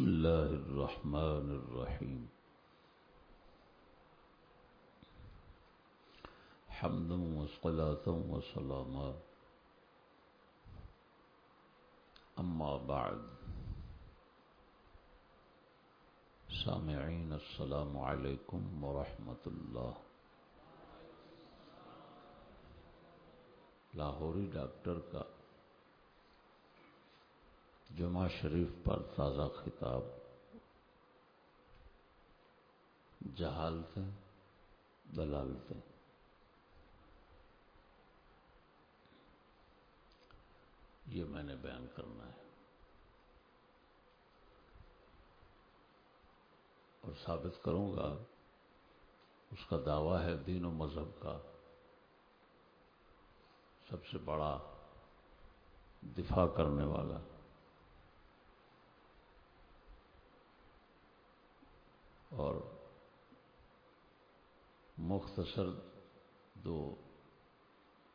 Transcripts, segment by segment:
بسم الله الرحمن الرحيم حمدا وصلاة وسلاما أما بعد۔ سامعين السلام عليكم ورحمة الله لاہوری ڈاکٹر کا جمعہ شریف پر تازہ خطاب۔ جہالتیں دلالتیں یہ میں نے بیان کرنا ہے۔ اور ثابت کروں گا، اس کا دعویٰ ہے دین و مذہب کا۔ سب سے بڑا دفاع کرنے والا۔ اور مختصر دو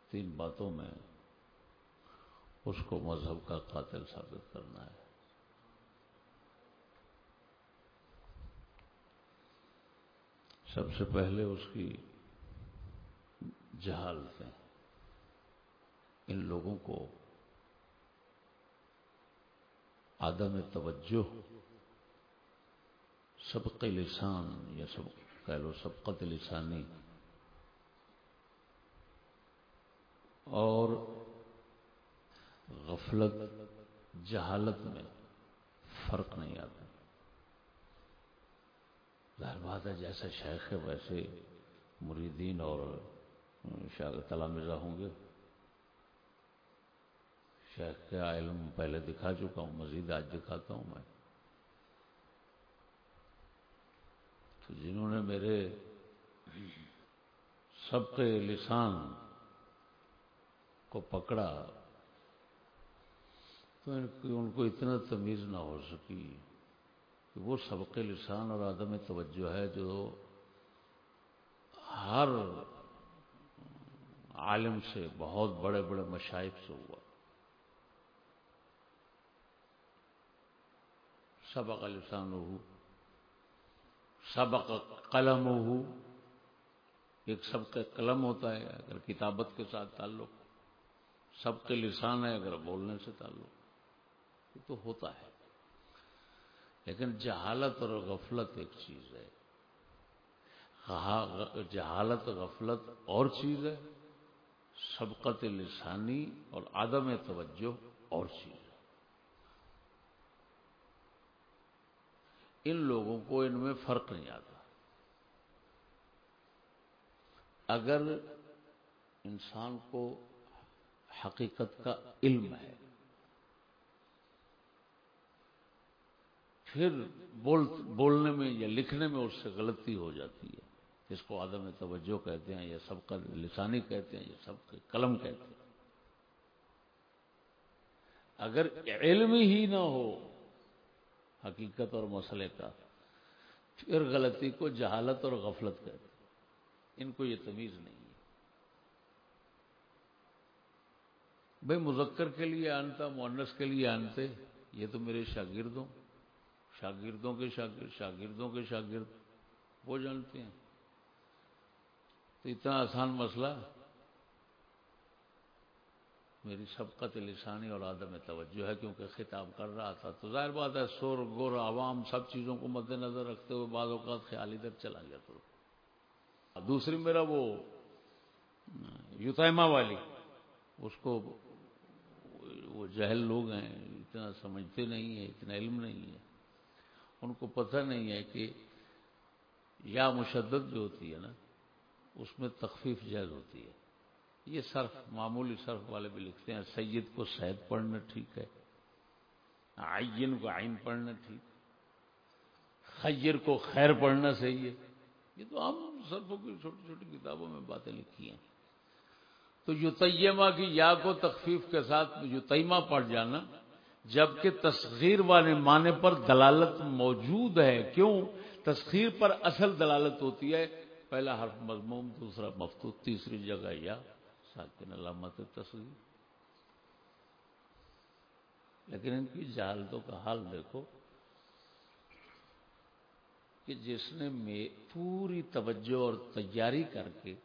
تین باتوں میں اس کو مذہب کا قاتل ثابت کرنا ہے۔ سب سے پہلے اس کی جہالتیں، ان لوگوں کو عدم توجہ سبق لسان یا سب کہہ لو سبقت لسانی۔ اور غفلت، جہالت میں فرق نہیں آتا۔ ظاہر بات ہے، جیسے شیخ ہے ویسے مریدین اور تلامزہ ہوں گے۔ شیخ کا علم پہلے دکھا چکا ہوں، مزید آج دکھاتا ہوں میں۔ تو جنہوں نے میرے سب کے لسان کو پکڑا، تو ان کو اتنا تمیز نہ ہو سکی کہ وہ سبق لسان اور عدم توجہ ہے جو ہر عالم سے بہت بڑے بڑے مشائق سے ہوا۔ سبق لسان ہو سبق قلم ہو ایک سب کا قلم ہوتا ہے اگر کتابت کے ساتھ تعلق، سب کے لسان ہے اگر بولنے سے تعلق، یہ تو ہوتا ہے۔ لیکن جہالت اور غفلت ایک چیز ہے۔ جہالت، غفلت اور چیز ہے۔ سبقت لسانی اور عدم توجہ اور چیز ہے ان لوگوں کو ان میں فرق نہیں آتا۔ اگر انسان کو حقیقت کا علم ہے، پھر بول، بولنے میں یا لکھنے میں اس سے غلطی ہو جاتی ہے۔ جس کو عدم توجہ کہتے ہیں یا سب کا لسانی کہتے ہیں یا سب کا قلم کہتے ہیں۔ اگر علم ہی نہ ہو حقیقت اور مسئلے کا۔ پھر غلطی کو جہالت اور غفلت کہتے ان کو یہ تمیز نہیں ہے۔ بھائی مذکر کے لیے آنتا مونس کے لیے آنتے، یہ تو میرے شاگردوں۔ شاگردوں کے شاگرد، شاگردوں کے شاگرد، وہ جانتے ہیں۔ تو اتنا آسان مسئلہ میری سبقت لسانی اور عدم توجہ ہے کیونکہ خطاب کر رہا تھا۔ تو ظاہر بات ہے، سور، گور، عوام سب چیزوں کو مد نظر رکھتے ہوئے بعض اوقات خیال ادھر چلا گیا تو۔ دوسری میرا وہ یوتائما والی، اس کو وہ جہل لوگ ہیں، اتنا سمجھتے نہیں ہیں، اتنا علم نہیں ہے۔ ان کو پتہ نہیں ہے کہ یا مشدد جو ہوتی ہے نا، اس میں تخفیف جائز ہوتی ہے۔ یہ صرف معمولی صرف والے بھی لکھتے ہیں، سید کو سید پڑھنا ٹھیک ہے، عین کو عین پڑھنا ٹھیک، خیر کو خیر پڑھنا صحیح ہے۔ یہ تو عام صرفوں کی چھوٹی چھوٹی کتابوں میں باتیں لکھی ہیں۔ تو یوتیمہ کی یا کو تخفیف کے ساتھ یوتیمہ پڑھ جانا، جبکہ تصغیر والے معنی پر دلالت موجود ہے۔ کیوں؟ تصغیر پر اصل دلالت ہوتی ہے، پہلا حرف مضموم، دوسرا مفتوط تیسری جگہ یا۔ ساکن علامت تصغیر لیکن ان کی جہالتوں کا حال دیکھو کہ جس نے پوری توجہ اور تیاری کر کے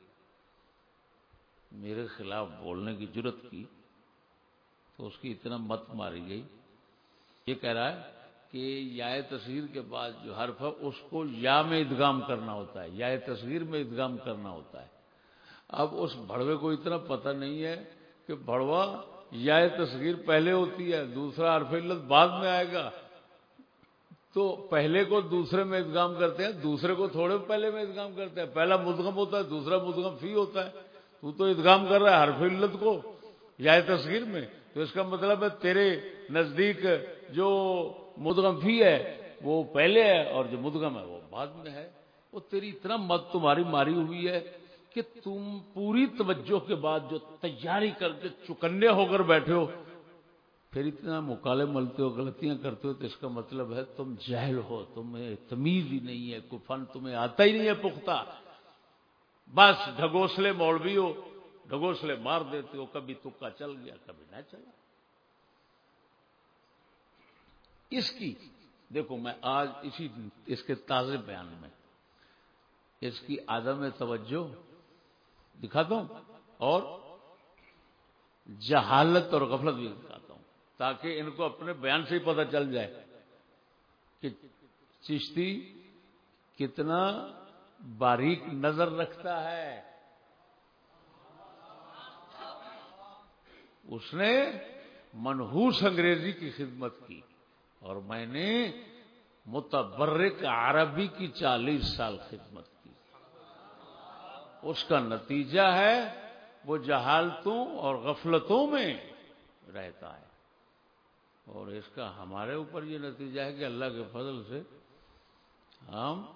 میرے خلاف بولنے کی ضرورت کی تو اس کی اتنا مت ماری گئی۔ یہ کہہ رہا ہے کہ یا تصویر کے بعد جو حرف ہے اس کو یا میں ادغام کرنا ہوتا ہے یا تصویر میں ادغام کرنا ہوتا ہے۔ اب اس بڑوے کو اتنا پتہ نہیں ہے کہ بڑوا یا تصویر پہلے ہوتی ہے، دوسرا حرف علت بعد میں آئے گا۔ تو پہلے کو دوسرے میں ادغام کرتے ہیں، دوسرے کو تھوڑے پہلے میں ادغام کرتے ہیں۔ پہلا مدغم ہوتا ہے، دوسرا مدغم فی ہوتا ہے۔ تو تو ادغام کر رہا ہے حرف علت کو یا تصویر میں۔ تو اس کا مطلب ہے تیرے نزدیک جو مدغم فی ہے، وہ پہلے ہے اور جو مدغم ہے، وہ بعد میں ہے۔ وہ تیری اتنا مت تمہاری ماری ہوئی ہے کہ تم پوری توجہ کے بعد جو تیاری کر کے چکنے ہو کر بیٹھے ہو، پھر اتنا مکالے ملتے ہو، غلطیاں کرتے ہو، تو اس کا مطلب ہے تم جہل ہو، تمہیں تمیز ہی نہیں ہے، کوئی فن تمہیں آتا ہی نہیں ہے، پختہ۔ بس ڈھگوسلے مولوی ہو، ڈھگوسلے مار دیتے ہو، کبھی تکا چل گیا، کبھی نہ چلا اس کی، دیکھو میں آج اسی، اس کے تازے بیان میں، اس کی عدم توجہ دکھاتا ہوں اور جہالت اور غفلت بھی دکھاتا ہوں تاکہ ان کو اپنے بیان سے ہی پتہ چل جائے کہ چشتی کتنا باریک نظر رکھتا ہے۔ اس نے منہوس انگریزی کی خدمت کی اور میں نے متبرک عربی کی چالیس سال خدمت کی۔ اس کا نتیجہ ہے وہ جہالتوں اور غفلتوں میں رہتا ہے۔ اور اس کا ہمارے اوپر یہ نتیجہ ہے کہ اللہ کے فضل سے ہم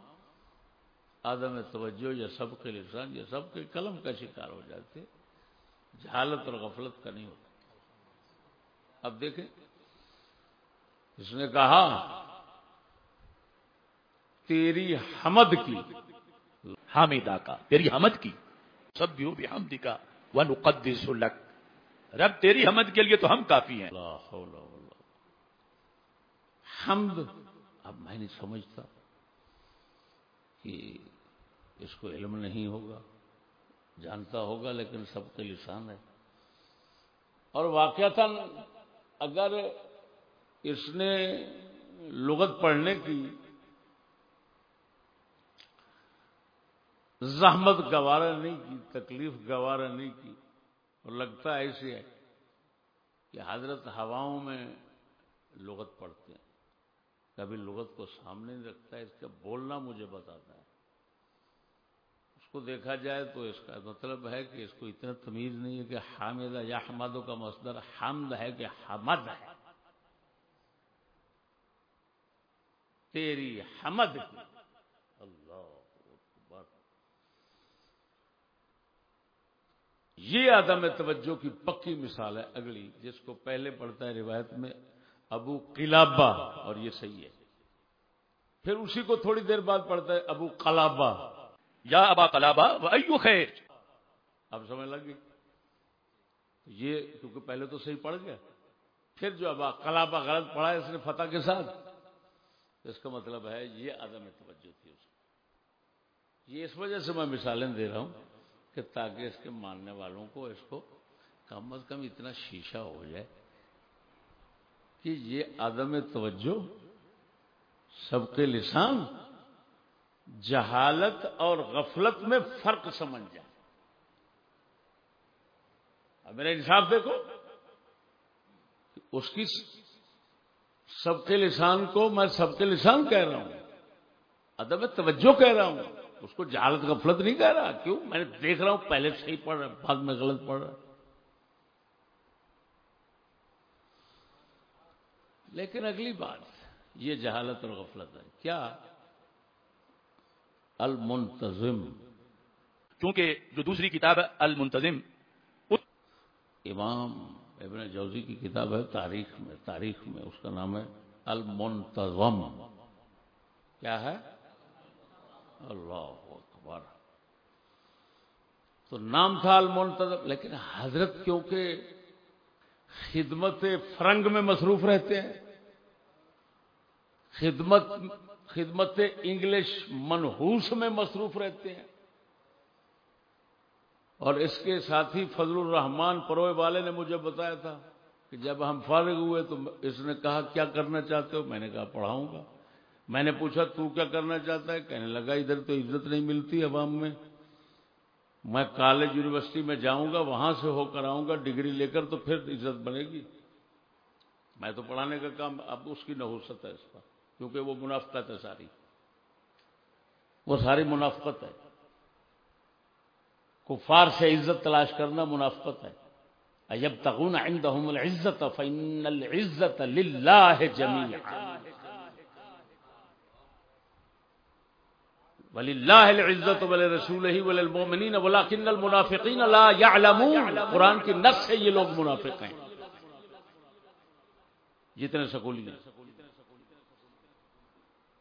آدم توجہ یا سب کے لسان یا سب کے قلم کا شکار ہو جاتے جہالت اور غفلت کا نہیں ہوتا۔ اب دیکھیں، اس نے کہا، تیری حمد کی حامدہ کا، تیری حمد کی۔ سب بھی ہو بھی حمد کا ون قدس رب تیری حمد کے لیے تو ہم کافی ہیں۔ حمد، اب میں نہیں سمجھتا کہ اس کو علم نہیں ہوگا۔ جانتا ہوگا لیکن سب کے لسان ہے۔ اور واقعات اگر اس نے لغت پڑھنے کی زحمت گوارا نہیں کی، تکلیف گوارا نہیں کی۔ اور لگتا ایسے ہے کہ حضرت ہواؤں میں لغت پڑھتے ہیں۔ کبھی لغت کو سامنے نہیں رکھتا ہے اس کا بولنا مجھے بتاتا ہے۔ اس کو دیکھا جائے تو اس کا مطلب ہے کہ اس کو اتنا تمیز نہیں ہے کہ حامدہ یا حمادوں کا مصدر حمد ہے کہ حمد ہے۔ تیری حمد کی اللہ یہ عدم توجہ کی پکی مثال ہے اگلی، جس کو پہلے پڑھتا ہے روایت میں ابو قلابہ، اور یہ صحیح ہے۔ پھر اسی کو تھوڑی دیر بعد پڑھتا ہے ابو قلابہ۔ یا ابا قلابہ ایو خیر۔ اب سمجھ لگ گئی؟ یہ کیونکہ پہلے تو صحیح پڑھ گیا۔ پھر جو ابا قلابہ غلط پڑھا ہے اس نے فتح کے ساتھ۔ اس کا مطلب ہے یہ عدم توجہ تھی اس یہ اس وجہ سے میں مثالیں دے رہا ہوں۔ کہ تاکہ اس کے ماننے والوں کو اس کو کم از کم اتنا شیشہ ہو جائے کہ یہ عدم توجہ، سب کے لسان جہالت اور غفلت میں فرق سمجھ جائے۔ اب میرا انصاف دیکھو اس کی سب کے لسان کو میں سب کے لسان کہہ رہا ہوں ادب توجہ کہہ رہا ہوں۔ اس کو جہالت غفلت نہیں کہہ رہا؟ کیوں؟ میں نے دیکھ رہا ہوں پہلے صحیح پڑھ رہا بعد میں غلط پڑھ رہا لیکن اگلی بات یہ جہالت اور غفلت ہے۔ کیا؟ المنتظم۔ کیونکہ جو دوسری کتاب ہے المنتظم امام ابن جوزی کی کتاب ہے تاریخ میں تاریخ میں اس کا نام ہے المنتظم۔ کیا ہے؟ اللہ اکبر۔ تو نام تھا المنتظم، لیکن حضرت کیونکہ خدمت فرنگ میں مصروف رہتے ہیں، خدمت خدمت انگلش منحوس میں مصروف رہتے ہیں۔ اور اس کے ساتھی فضل الرحمان پروئے والے نے مجھے بتایا تھا کہ جب ہم فارغ ہوئے تو اس نے کہا، کیا کرنا چاہتے ہو؟ میں نے کہا، پڑھاؤں گا میں نے پوچھا، تو کیا کرنا چاہتا ہے؟ کہنے لگا، ادھر تو عزت نہیں ملتی عوام میں۔ میں کالج، یونیورسٹی میں جاؤں گا، وہاں سے ہو کر آؤں گا، ڈگری لے کر تو پھر عزت بنے گی۔ میں تو پڑھانے کا کام، اب اس کی نحوست ہے اس کا کیونکہ وہ منافقت ہے ساری۔ وہ ساری منافقت ہے۔ کفار سے عزت تلاش کرنا منافقت ہے۔ جب تغون عندهم العزت فإن العزت للہ جميعا ولی وللہ العزت ولرسولہ وللمؤمنین ولكن المنافقین لا يعلمون قرآن کی نص سے یہ لوگ منافق ہیں۔ جتنے سکولی ہیں۔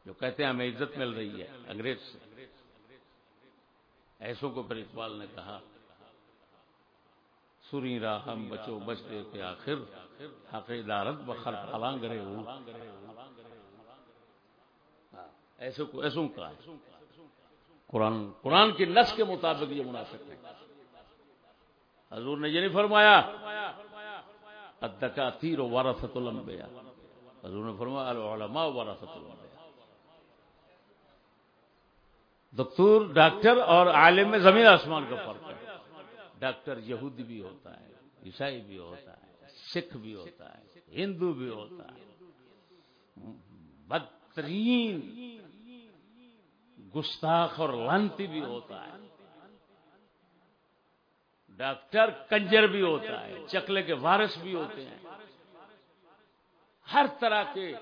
جو کہتے ہیں ہمیں عزت مل رہی ہے، انگریز سے۔ ایسوں کو پھر اقبال نے کہا سری راہ ہم بچو بچتے کے آخر حق دارت بخر پلانگ رہے ہو۔ ہاں، ایسے کو، ایسوں کا قرآن قرآن کی نس کے مطابق یہ مناسب ہے حضور نے یہ نہیں فرمایا ادکا تیر و وارثت الانبیاء۔ حضور نے فرمایا، العلماء وارثت الانبیاء۔ دکتور، ڈاکٹر اور عالم میں زمین آسمان کا فرق ہے۔ ڈاکٹر یہودی بھی ہوتا ہے، عیسائی بھی ہوتا ہے، سکھ بھی ہوتا ہے، ہندو بھی ہوتا ہے۔ بدترین گستاخ اور لانتی بھی ہوتا ہے۔ ڈاکٹر کنجر بھی ہوتا ہے، چکلے کے وارث بھی ہوتے ہیں۔ ہر طرح کے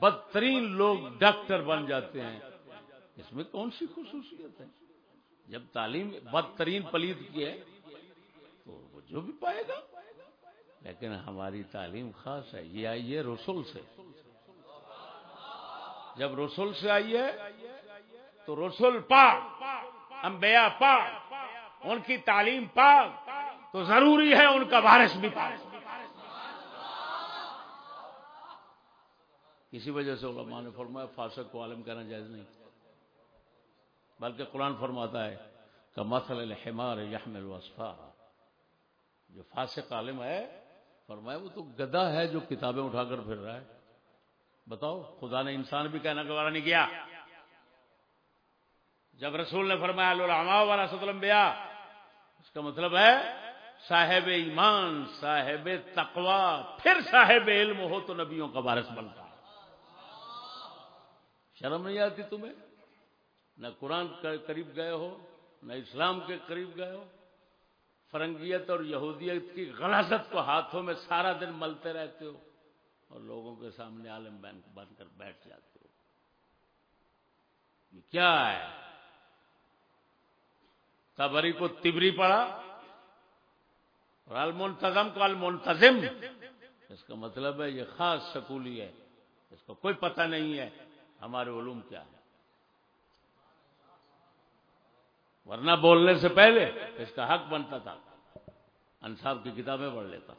بدترین لوگ ڈاکٹر بن جاتے ہیں۔ اس میں کون سی خصوصیت ہے؟ جب تعلیم بدترین پلید کی ہے، تو وہ جو بھی پائے گا۔ لیکن ہماری تعلیم خاص ہے، یہ آئی ہے رسول سے۔ جب رسول سے آئی ہے تو رسول پاک، انبیاء پاک، ان کی تعلیم پاک تو ضروری ہے ان کا وارث بھی پاک۔ اسی وجہ سے علماء نے فرمایا، فاسق کو عالم کہنا جائز نہیں۔ بلکہ قرآن فرماتا ہے کہ مسل الحمار یحمل وصفا۔ جو فاسق عالم ہے، فرمایا، وہ تو گدا ہے جو کتابیں اٹھا کر پھر رہا ہے۔ بتاؤ، خدا نے انسان بھی کہنا گوارا نہیں کیا۔ جب رسول نے فرمایا العلماء والا ستلمبیا اس کا مطلب ہے صاحب ایمان، صاحب تقوا پھر صاحب علم ہو تو نبیوں کا وارث بنتا۔ شرم نہیں آتی تمہیں؟ نہ قرآن قریب گئے ہو، نہ اسلام کے قریب گئے ہو۔ فرنگیت اور یہودیت کی غلاثت کو ہاتھوں میں سارا دن ملتے رہتے ہو اور لوگوں کے سامنے عالم بین بن کر بیٹھ جاتے ہو۔ یہ کیا ہے؟ تبری کو تبری پڑا اور المنتظم کو المنتظم۔ اس کا مطلب ہے یہ خاص سکولی ہے۔ اس کا کوئی پتہ نہیں ہے ہمارے علوم کیا ہے۔ ورنہ بولنے سے پہلے اس کا حق بنتا تھا۔ انصاف کی کتابیں پڑھ لیتا۔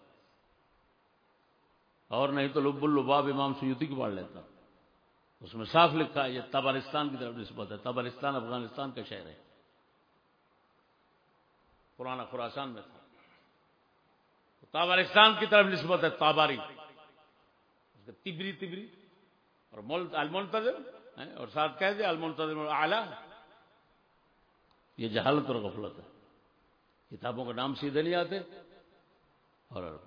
اور نہیں تو لب الباب امام سیوتی کی پڑھ لیتا۔ اس میں صاف لکھا ہے، یہ تبارستان کی طرف نسبت ہے۔ تبارستان افغانستان کا شہر ہے۔ پرانا خوراسان میں تھا۔ تابارستان کی طرف نسبت ہے تاباری۔ تبری تبری۔ اور المنتظر اور ساتھ کہہ دے المنتظر اعلیٰ یہ جہالت اور غفلت ہے۔ کتابوں کا نام سیدھے نہیں آتے۔ اور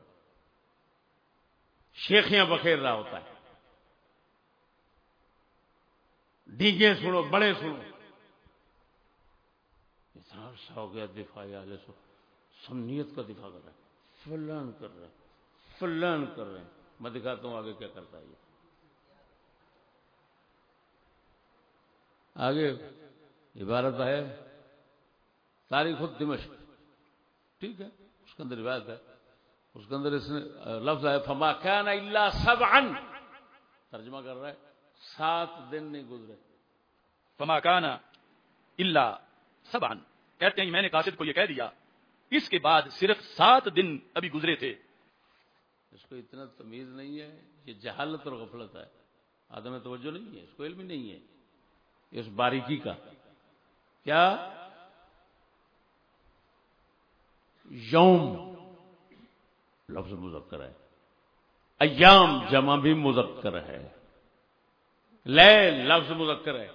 شیخیاں بخیر رہا ہوتا ہے۔ ڈیگے سنو، بڑے سنو۔ عرصہ ہو گیا دفاع آگے سو سنیت کا دفاع کر رہا ہے فلان کر رہا ہے فلان کر رہے ہیں۔ میں دکھاتا ہوں آگے کیا کرتا ہے یہ۔ آگے عبارت ہے، تاریخ دمشق ٹھیک ہے، اس کے اندر روایت ہے۔ اس کے اندر اس نے لفظ ہے، فما کان الا سبعا۔ ترجمہ کر رہا ہے، سات دن نہیں گزرے۔ فما کان الا سبعا۔ کہتے ہیں میں نے قاصد کو یہ کہہ دیا۔ اس کے بعد صرف سات دن ابھی گزرے تھے۔ اس کو اتنا تمیز نہیں ہے، یہ جہالت اور غفلت ہے۔ آدم توجہ نہیں ہے اس کو علم ہی نہیں ہے۔ اس باریکی کا۔ کیا؟ یوم۔ لفظ مذکر ہے۔ ایام جمع بھی مذکر ہے۔ لے لفظ مذکر ہے۔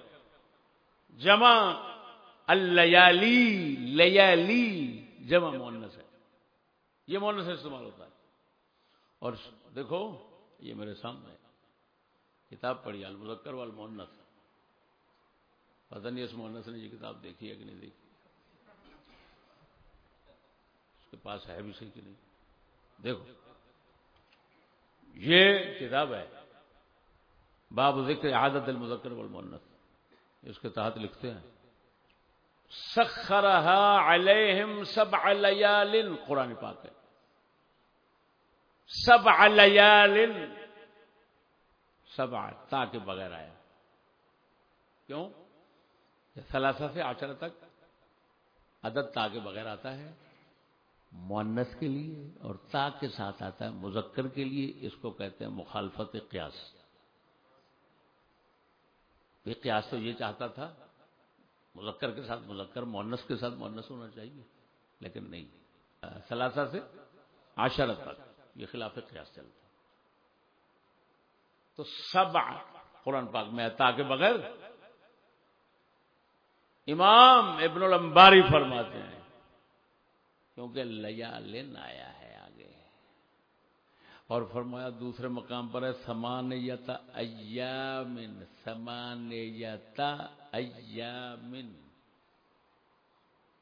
جمع اللیالی، لیالی جمع مونس ہے۔ یہ مونس استعمال ہوتا ہے۔ اور دیکھو، یہ میرے سامنے کتاب پڑھی، المذکر والمونس پتہ نہیں اس مونس نے یہ کتاب دیکھی ہے کہ نہیں دیکھی۔ اس کے پاس ہے بھی صحیح کہ نہیں۔ دیکھو، یہ کتاب ہے۔ باب ذکر عادت المذکر والمونس اس کے تحت لکھتے ہیں۔ سخرها علیہم سبع لیال قرآن پاک ہے۔ سبع لیال سبع تا کے بغیر آیا۔ کیوں؟ ثلاثہ سے آچر تک عدد تا کے بغیر آتا ہے۔ مونس کے لیے اور تا کے ساتھ آتا ہے۔ مذکر کے لیے اس کو کہتے ہیں مخالفت قیاس۔ یہ قیاس تو یہ چاہتا تھا مذکر کے ساتھ مذکر مونس کے ساتھ مونس ہونا چاہیے، لیکن نہیں۔ ثلاثہ سے عشرت تک، یہ خلاف قیاس چلتا تو سب قرآن پاک میں تا کے بغیر امام ابن الانباری فرماتے ہیں، کیونکہ لیا لن آیا ہے آگے۔ اور فرمایا دوسرے مقام پر ہے سمان یتا ایامن سمان یتا ایامن۔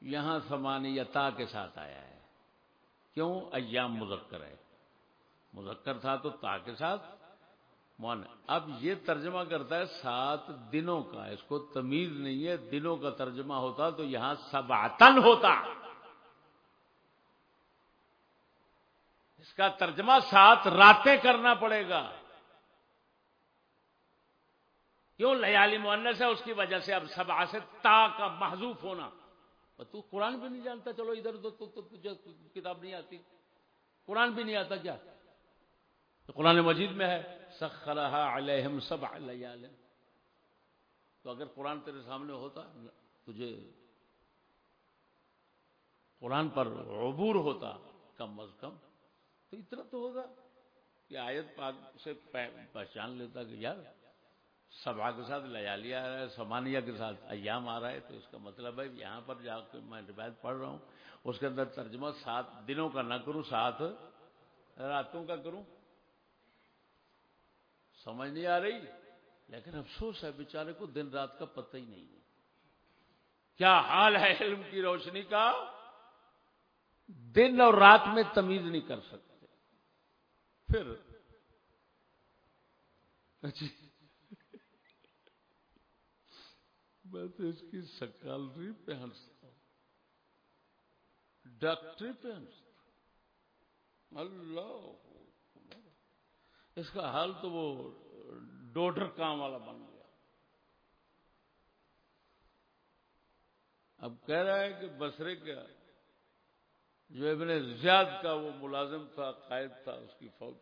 یہاں سمانیتا کے ساتھ آیا ہے۔ کیوں؟ ایام مذکر ہے۔ مذکر تھا تو تا کے ساتھ۔ مان اب یہ ترجمہ کرتا ہے سات دنوں کا۔ اس کو تمیز نہیں ہے، دنوں کا ترجمہ ہوتا تو یہاں سباتن ہوتا۔ اس کا ترجمہ سات راتیں کرنا پڑے گا۔ کیوں لیالی مونس ہے؟ اس کی وجہ سے اب سب سے تا کا محضوف ہونا۔ تو قرآن بھی نہیں جانتا، چلو ادھر تو کتاب نہیں آتی۔ قرآن بھی نہیں آتا کیا؟ تو قرآن مجید میں ہے سخرہ علیہم سب تو اگر قرآن تیرے سامنے ہوتا، تجھے قرآن پر عبور ہوتا کم از کم، تو اتنا تو ہوگا کہ آیت پاک سے پہچان لیتا کہ یار سبا کے ساتھ لیالی آ رہا ہے، سمانیہ کے ساتھ ایام آ رہا ہے، تو اس کا مطلب ہے یہاں پر جا کے میں روایت پڑھ رہا ہوں۔ اس کے اندر ترجمہ سات دنوں کا نہ کروں، سات راتوں کا کروں۔ سمجھ نہیں آ رہی؟ لیکن افسوس ہے، بیچارے کو دن رات کا پتہ ہی نہیں ہے۔ کیا حال ہے علم کی روشنی کا؟ دن اور رات میں تمیز نہیں کر سکتے۔ پھر۔ اچھا۔ میں تو اس کی سکالری پہ ہنستا ہوں۔ ڈاکٹری پہ ہنستا اللہ اس کا حال تو وہ ڈوڈر کام والا بن گیا۔ اب کہہ رہا ہے کہ بسرے کا جو ابن زیاد کا وہ ملازم تھا، قائد تھا، اس کی فوج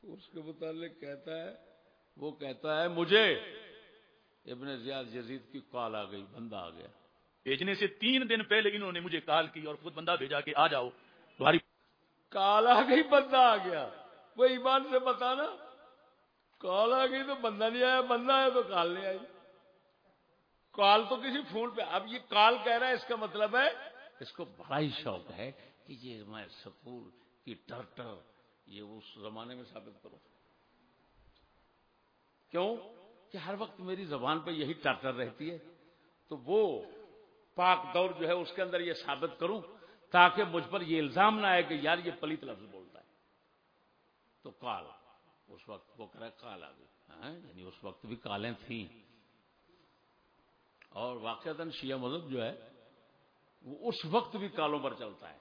تو اس کے متعلق کہتا ہے وہ کہتا ہے مجھے ابن زیاد یزید کی کال آ گئی بندہ آ گیا۔ بھیجنے سے تین دن پہلے انہوں نے مجھے کال کی اور خود بندہ بھیجا کہ آ جاؤ۔ تمہاری کال آ گئی بندہ آ گیا۔ وہ ایمان سے بتانا کال آ گئی تو بندہ نہیں آیا بندہ آیا تو کال نہیں آئی۔ کال تو کسی فون پہ اب یہ کال کہہ رہا ہے اس کا مطلب ہے اس کو بڑا ہی شوق ہے کہ یہ میں سکول کی ٹرٹر یہ اس زمانے میں ثابت کروں کیوں کہ ہر وقت میری زبان پہ یہی ٹرٹر رہتی ہے تو وہ پاک دور جو ہے اس کے اندر یہ ثابت کروں تاکہ مجھ پر یہ الزام نہ آئے کہ یار یہ پلیت لفظ بولتا ہے۔ تو کال، اس وقت وہ کرا کال آ گئی۔ ہاں، یعنی اس وقت بھی کالیں تھیں۔ اور واقع شیعہ مذہب جو ہے، وہ اس وقت بھی کالوں پر چلتا ہے۔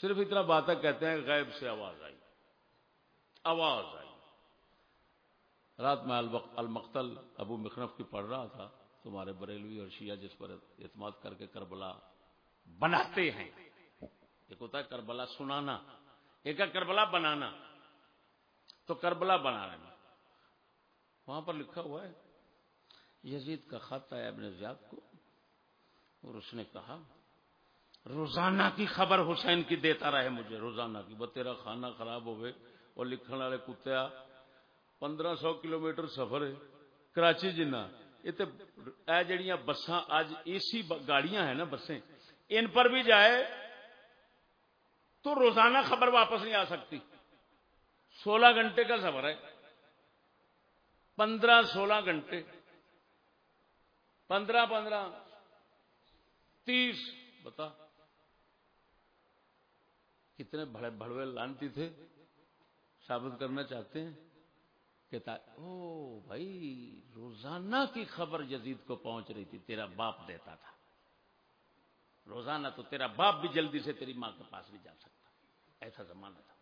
صرف اتنا بات ہے کہتے ہیں، غیب سے آواز آئی۔ آواز آئی۔ رات میں المقتل ابو مخنف کی پڑھ رہا تھا، تمہارے بریلوی اور شیعہ جس پر اعتماد کر کے کربلا بناتے ہیں۔ ایک ہوتا ہے کربلا سنانا، ایک ہے کربلا بنانا۔ تو کربلا بنانے میں وہاں پر لکھا ہوا ہے، یزید کا خط آیا ابن زیاد کو، اور اس نے کہا، روزانہ کی خبر حسین کی دیتا رہے مجھے، روزانہ کی، وہ تیرا کھانا خراب ہو گئے اور لکھن والے کتیا پندرہ سو کلو میٹر سفر ہے، کراچی جنا یہ تو جڑیاں بساں اج اے سی گاڑیاں ہیں نا بسیں۔ ان پر بھی جائے تو روزانہ خبر واپس نہیں آ سکتی۔ سولہ گھنٹے کا سفر ہے۔ پندرہ سولہ گھنٹے۔ پندرہ پندرہ، تیس، بتا۔ کتنے بڑے بڑوے لانتی تھے، ثابت کرنا چاہتے ہیں۔ کہ او بھائی، روزانہ کی خبر جدید کو پہنچ رہی تھی، تیرا باپ دیتا تھا۔ روزانہ تو تیرا باپ بھی جلدی سے تیری ماں کے پاس نہیں جا سکتا۔ ایسا زمانہ تھا۔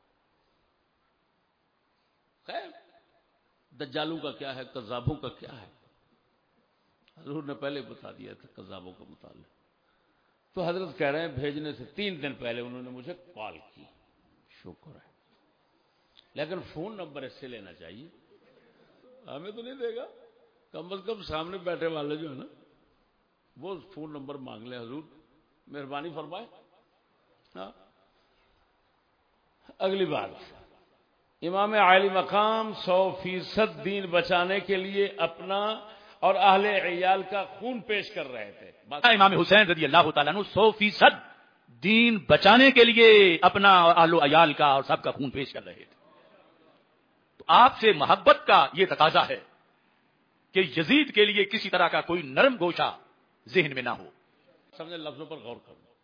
خیر، دجالوں کا کیا ہے؟ کذابوں کا کیا ہے؟ حضور نے پہلے بتا دیا تھا کذابوں کا متعلق۔ تو حضرت کہہ رہے ہیں، بھیجنے سے تین دن پہلے انہوں نے مجھے کال کی۔ شکر ہے۔ لیکن فون نمبر اس سے لینا چاہیے۔ ہمیں تو نہیں دے گا۔ کم از کم سامنے بیٹھے والے جو ہے نا، وہ فون نمبر مانگ لیں۔ حضور، مہربانی فرمائے۔ ہاں۔ اگلی بات۔ امام عالی مقام سو فیصد دین بچانے کے لیے اپنا اور اہل عیال کا خون پیش کر رہے تھے۔ ہاں، امام حسین رضی اللہ تعالیٰ نے سو فیصد دین بچانے کے لیے اپنا اہل و عیال کا اور سب کا خون پیش کر رہے تھے۔ تو آپ سے محبت کا یہ تقاضا ہے کہ یزید کے لیے کسی طرح کا کوئی نرم گوشہ ذہن میں نہ ہو۔ سمجھے لفظوں پر غور کرو۔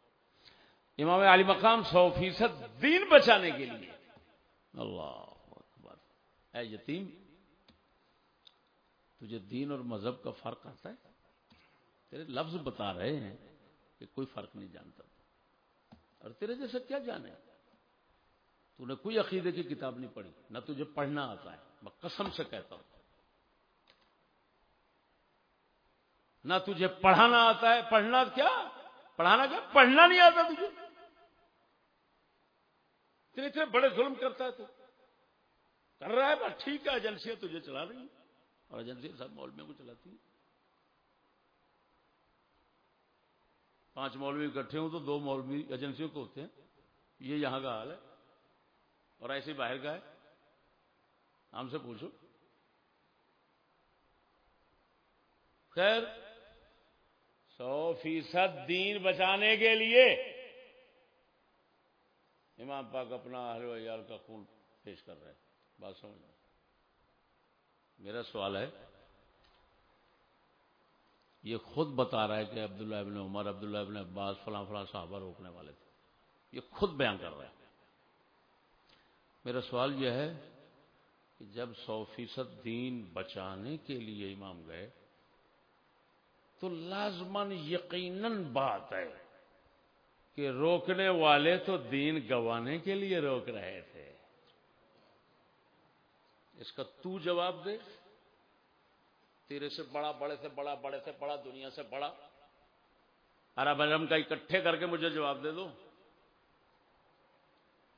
امام علی مقام سو فیصد دین بچانے کے لیے۔ اللہ اکبر۔ اے یتیم، تجھے دین اور مذہب کا فرق آتا ہے؟ تیرے لفظ بتا رہے ہیں کہ کوئی فرق نہیں جانتا۔ اور تیرے جیسے کیا جانے؟ تو نے کوئی عقیدے کی کتاب نہیں پڑھی، نہ تجھے پڑھنا آتا ہے۔ میں قسم سے کہتا ہوں۔ نہ تجھے پڑھانا آتا ہے، پڑھنا کیا؟ پڑھانا کیا؟ پڑھنا نہیں آتا تجھے۔ تیرے اتنے بڑے ظلم کرتا ہے تو۔ کر رہا ہے بس، ٹھیک ہے، ایجنسیاں تجھے چلا رہی ہیں۔ اور ایجنسی سب مولویوں کو چلاتی ہیں۔ پانچ مولوی اکٹھے ہوں تو دو مولوی ایجنسیوں کو ہوتے ہیں۔ یہ یہاں کا حال ہے۔ اور ایسے باہر کا ہے۔ ہم سے پوچھو۔ خیر، سو فیصد دین بچانے کے لیے امام پاک اپنا اہل ویال کا خون پیش کر رہے بات سمجھ میرا سوال ہے، یہ خود بتا رہا ہے کہ عبداللہ ابن عمر، عبداللہ ابن عباس، فلاں فلاں صحابہ روکنے والے تھے۔ یہ خود بیان کر رہا ہے میرا سوال یہ ہے کہ جب سو فیصد دین بچانے کے لیے امام گئے تو لازمن یقیناً بات ہے کہ روکنے والے تو دین گوانے کے لیے روک رہے تھے۔ اس کا تو جواب دے۔ تیرے سے بڑا، بڑے سے بڑا، بڑے سے بڑا، دنیا سے بڑا۔ عرب ارم کا اکٹھے کر کے مجھے جواب دے دو۔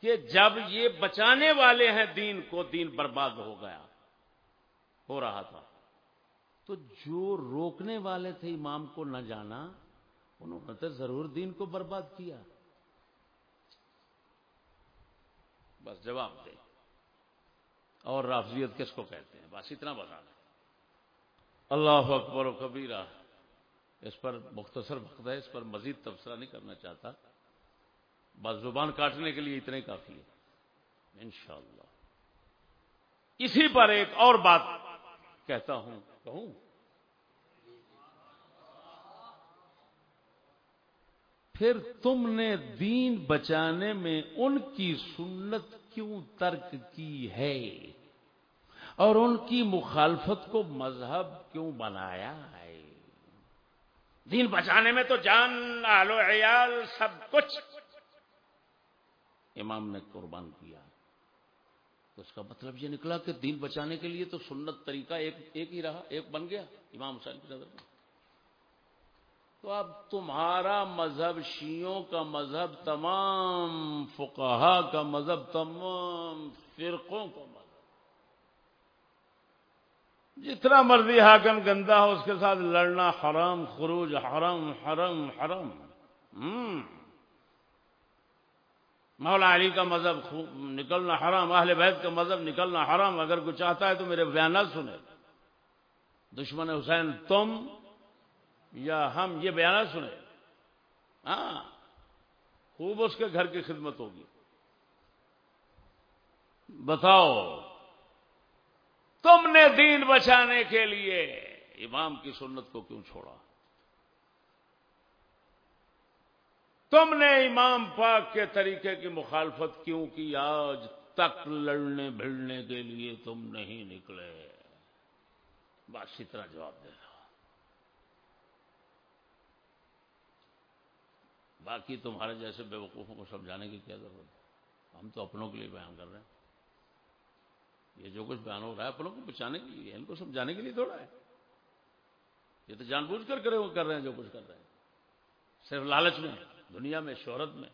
کہ جب یہ بچانے والے ہیں دین کو، دین برباد ہو گیا، ہو رہا تھا۔ تو جو روکنے والے تھے امام کو نہ جانا، انہوں نے تو ضرور دین کو برباد کیا۔ بس جواب دے۔ اور رافضیت کس کو کہتے ہیں؟ بس اتنا بتا دیں اللہ اکبر و کبیرہ، اس پر مختصر وقت ہے، اس پر مزید تبصرہ نہیں کرنا چاہتا۔ بس زبان کاٹنے کے لیے اتنا ہی کافی ہے۔ انشاءاللہ۔ اسی پر ایک اور بات کہتا ہوں، کہوں؟ پھر تم نے دین بچانے میں ان کی سنت کیوں ترک کی ہے؟ اور ان کی مخالفت کو مذہب کیوں بنایا ہے؟ دین بچانے میں تو جان آلو عیال، سب کچھ۔ امام نے قربان کیا۔ تو اس کا مطلب یہ نکلا کہ دین بچانے کے لیے تو سنت طریقہ ایک ایک ہی رہا، ایک بن گیا امام حسین کی نظر میں۔ تو اب تمہارا مذہب شیوں کا مذہب تمام فقہا کا مذہب، تمام فرقوں کا مذہب۔ جتنا مرضی حاکم گندا ہو، اس کے ساتھ لڑنا حرام، خروج حرم حرم حرم ہوں مولا علی کا مذہب نکلنا حرام، اہل بیت کا مذہب نکلنا حرام، اگر کوئی چاہتا ہے تو میرے بیانات سنے۔ دشمن حسین، تم یا ہم، یہ بیانات سنے۔ ہاں خوب اس کے گھر کی خدمت ہوگی۔ بتاؤ، تم نے دین بچانے کے لیے امام کی سنت کو کیوں چھوڑا؟ تم نے امام پاک کے طریقے کی مخالفت کیوں کی؟ آج تک لڑنے بھیڑنے کے لیے تم نہیں نکلے۔ بس اتنا جواب دے رہا باقی تمہارے جیسے بے وقوفوں کو سمجھانے کی کیا ضرورت ہے؟ ہم تو اپنوں کے لیے بیان کر رہے ہیں۔ یہ جو کچھ بیان ہو رہا ہے اپنوں کو بچانے کے لیے، ان کو سمجھانے کے لیے تھوڑا ہے۔ یہ تو جان بوجھ کر کرے وہ کر رہے ہیں جو کچھ کر رہے ہیں۔ صرف لالچ میں ہے۔ دنیا میں شہرت میں،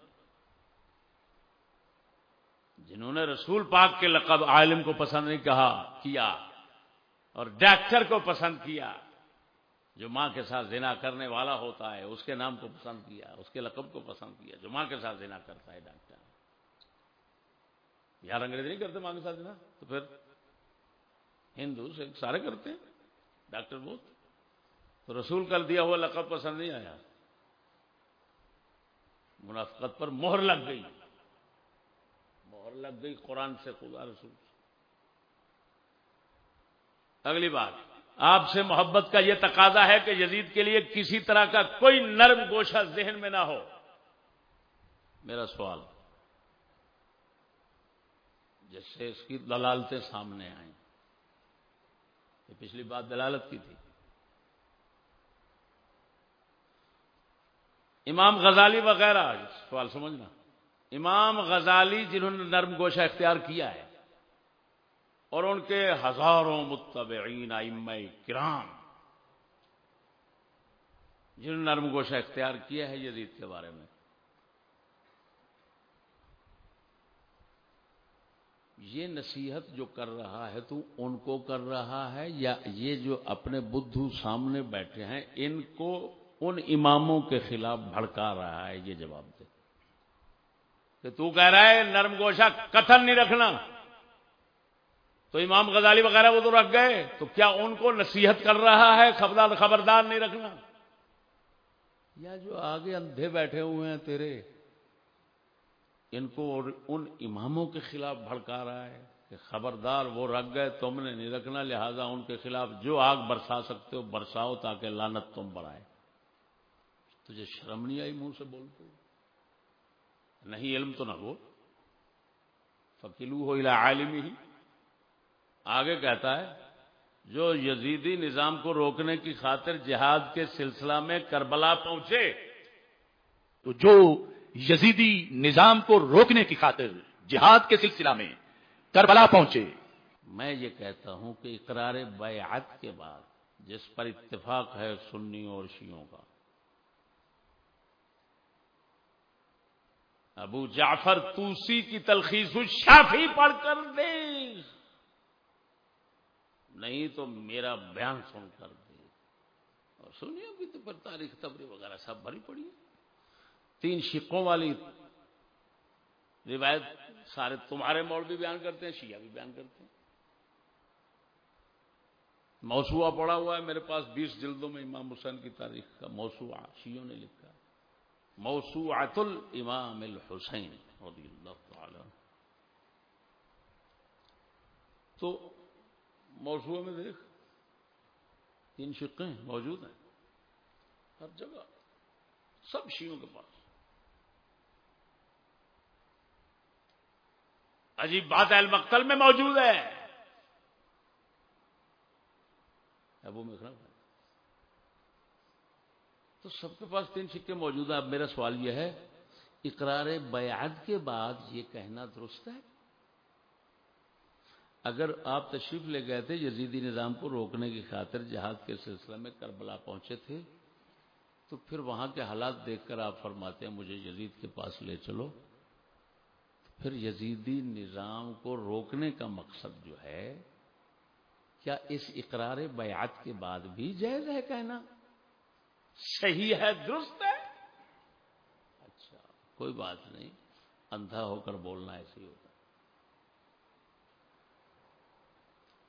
جنہوں نے رسول پاک کے لقب عالم کو پسند نہیں کہا، کیا، اور ڈاکٹر کو پسند کیا، جو ماں کے ساتھ زنا کرنے والا ہوتا ہے، اس کے نام کو پسند کیا، اس کے لقب کو پسند کیا، جو ماں کے ساتھ زنا کرتا ہے، ڈاکٹر۔ یار انگریز نہیں کرتے ماں کے ساتھ زنا؟ تو پھر ہندو سارے کرتے ہیں، ڈاکٹر بہت۔ تو رسول کر دیا ہوا لقب پسند نہیں آیا۔ منافقت پر مہر لگ گئی۔ مہر لگ گئی قرآن سے، خدا رسول اگلی بات، آپ سے محبت کا یہ تقاضا ہے کہ یزید کے لیے کسی طرح کا کوئی نرم گوشہ ذہن میں نہ ہو۔ میرا سوال، جس سے اس کی دلالتیں سامنے آئیں۔ یہ پچھلی بات دلالت کی تھی۔ امام غزالی وغیرہ سوال سمجھنا۔ امام غزالی جنہوں نے نرم گوشہ اختیار کیا ہے، اور ان کے ہزاروں متبعین ائمہ کرام جنہوں نے نرم گوشہ اختیار کیا ہے یزید کے بارے میں۔ یہ نصیحت جو کر رہا ہے تو ان کو کر رہا ہے یا یہ جو اپنے بدھو سامنے بیٹھے ہیں، ان کو ان اماموں کے خلاف بھڑکا رہا ہے، یہ جواب دے۔ کہ تو کہہ رہا ہے، نرم گوشا کتن نہیں رکھنا۔ تو امام غزالی وغیرہ وہ تو رکھ گئے۔ تو کیا ان کو نصیحت کر رہا ہے، خبردار خبردار نہیں رکھنا؟ یا جو آگے اندھے بیٹھے ہوئے ہیں تیرے، ان کو ان اماموں کے خلاف بھڑکا رہا ہے کہ خبردار وہ رکھ گئے، تم نے نہیں رکھنا، لہذا ان کے خلاف جو آگ برسا سکتے ہو، برساؤ تاکہ لانت تم بڑھائے تجھے شرم نہیں آئی منہ سے بولتے نہیں علم تو نہ ہو۔ فکیلو ہو عالم ہی آگے کہتا ہے، جو یزیدی نظام کو روکنے کی خاطر جہاد کے سلسلہ میں کربلا پہنچے، تو جو یزیدی نظام کو روکنے کی خاطر جہاد کے سلسلہ میں کربلا پہنچے۔ میں یہ کہتا ہوں کہ اقرار بیعت کے بعد، جس پر اتفاق ہے سنیوں اور شیوں کا ابو جعفر توسی کی تلخیص شافی پڑھ کر دے۔ نہیں تو میرا بیان سن کر دے۔ اور سنیے بھی تو پر تاریخ تبری وغیرہ سب بھری پڑی تین شکوں والی روایت سارے تمہارے موڑ بھی بیان کرتے ہیں، شیعہ بھی بیان کرتے ہیں۔ موسوا پڑا ہوا ہے، میرے پاس بیس جلدوں میں امام حسین کی تاریخ کا موسوا شیوں نے لکھا۔ موسوعت الامام الحسین رضی اللہ تعالی تو موضوع میں دیکھ، تین شقیں موجود ہیں۔ ہر جگہ سب شیوں کے پاس۔ عجیب بات ہے، المقتل میں موجود ہے۔ ابو مکھنا تو سب کے پاس تین سکے موجود ہیں۔ اب میرا سوال یہ ہے، اقرار بیعت کے بعد یہ کہنا درست ہے؟ اگر آپ تشریف لے گئے تھے یزیدی نظام کو روکنے کی خاطر، جہاد کے سلسلے میں کربلا پہنچے تھے، تو پھر وہاں کے حالات دیکھ کر آپ فرماتے ہیں، مجھے یزید کے پاس لے چلو۔ پھر یزیدی نظام کو روکنے کا مقصد جو ہے، کیا اس اقرار بیعت کے بعد بھی جائز ہے کہنا؟ صحیح ہے، درست ہے؟ اچھا کوئی بات نہیں، اندھا ہو کر بولنا ایسے ہی ہوتا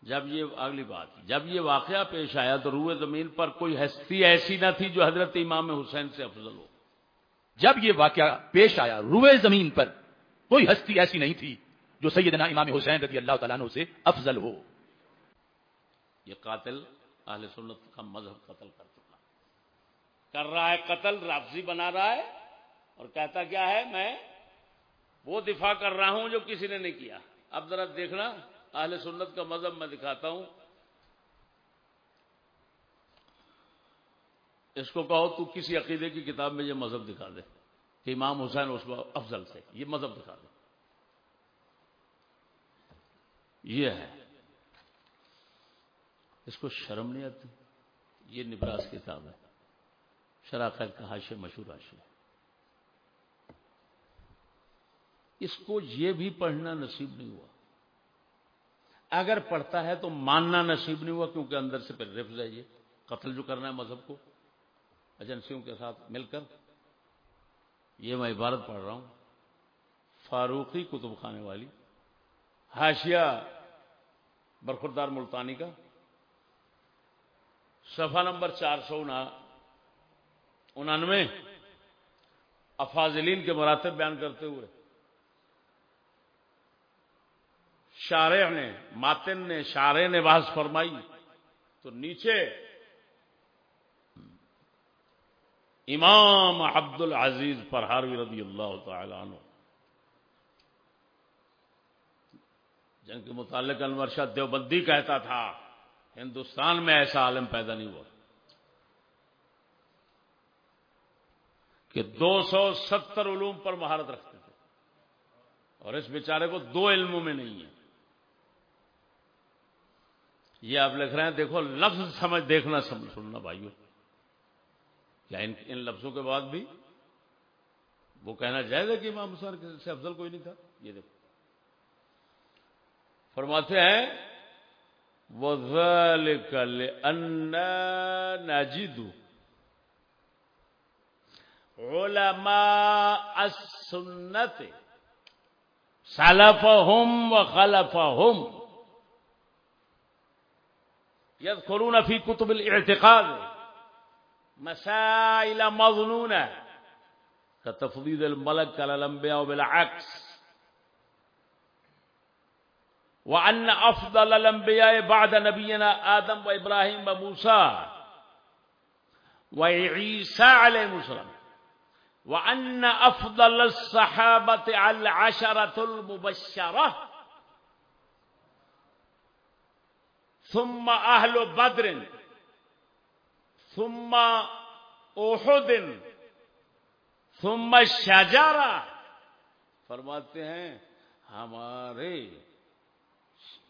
جب یہ اگلی بات، جب یہ واقعہ پیش آیا تو روئے زمین پر کوئی ہستی ایسی نہ تھی جو حضرت امام حسین سے افضل ہو۔ جب یہ واقعہ پیش آیا روئے زمین پر، کوئی ہستی ایسی نہیں تھی جو سیدنا امام حسین رضی اللہ تعالیٰ عنہ سے افضل ہو۔ یہ قاتل اہل سنت کا مذہب قتل کر چکا کر رہا ہے، قتل رافضی بنا رہا ہے اور کہتا کیا ہے، میں وہ دفاع کر رہا ہوں جو کسی نے نہیں کیا۔ اب ذرا دیکھنا، اہل سنت کا مذہب میں دکھاتا ہوں۔ اس کو کہو، تو کسی عقیدے کی کتاب میں یہ مذہب دکھا دے کہ امام حسین اس افضل سے یہ مذہب دکھا دے۔ یہ ہے۔ اس کو شرم نہیں آتی؟ یہ نبراس کتاب ہے۔ شراکت کا حاشے مشہور حاشے اس کو یہ بھی پڑھنا نصیب نہیں ہوا۔ اگر پڑھتا ہے تو ماننا نصیب نہیں ہوا، کیونکہ اندر سے پھر رفظ ہے یہ۔ قتل جو کرنا ہے مذہب کو، ایجنسیوں کے ساتھ مل کر۔ یہ میں عبارت پڑھ رہا ہوں۔ فاروقی کتب خانے والی۔ ہاشیہ برخوردار ملتانی کا۔ صفحہ نمبر چار سو انانوے افاظلین کے مراتب بیان کرتے ہوئے۔ شارع نے، ماتن نے، شارع نے باز فرمائی۔ تو نیچے امام عبد العزیز فرحاروی رضی اللہ تعالی عنہ۔ جن کے متعلق انور شاہ دیوبندی کہتا تھا، ہندوستان میں ایسا عالم پیدا نہیں ہوا۔ کہ دو سو ستر علوم پر مہارت رکھتے تھے۔ اور اس بیچارے کو دو علموں میں نہیں ہے۔ یہ آپ لکھ رہے ہیں، دیکھو، لفظ سمجھ، دیکھنا سمجھ سننا بھائیو۔ کیا ان ان لفظوں کے بعد بھی وہ کہنا جائے گا کہ امام حسین سے افضل کوئی نہیں تھا؟ یہ دیکھو۔ فرماتے ہیں، وَذَلِكَ لِأَنَّا نَجِدُ علماء السنة. سلفهم وخلفهم. يذكرون في كتب الاعتقاد مسائل مظنونة كتفضيل الملك على الأنبياء بالعكس. وأن أفضل الأنبياء بعد نبينا آدم وإبراهيم وموسى وعيسى عليه السلام. وأن أفضل الصحابة على العشرة المبشرة. ثم أهل بدر. ثم أحد. ثم الشجرة فرماتے ہیں، ہمارے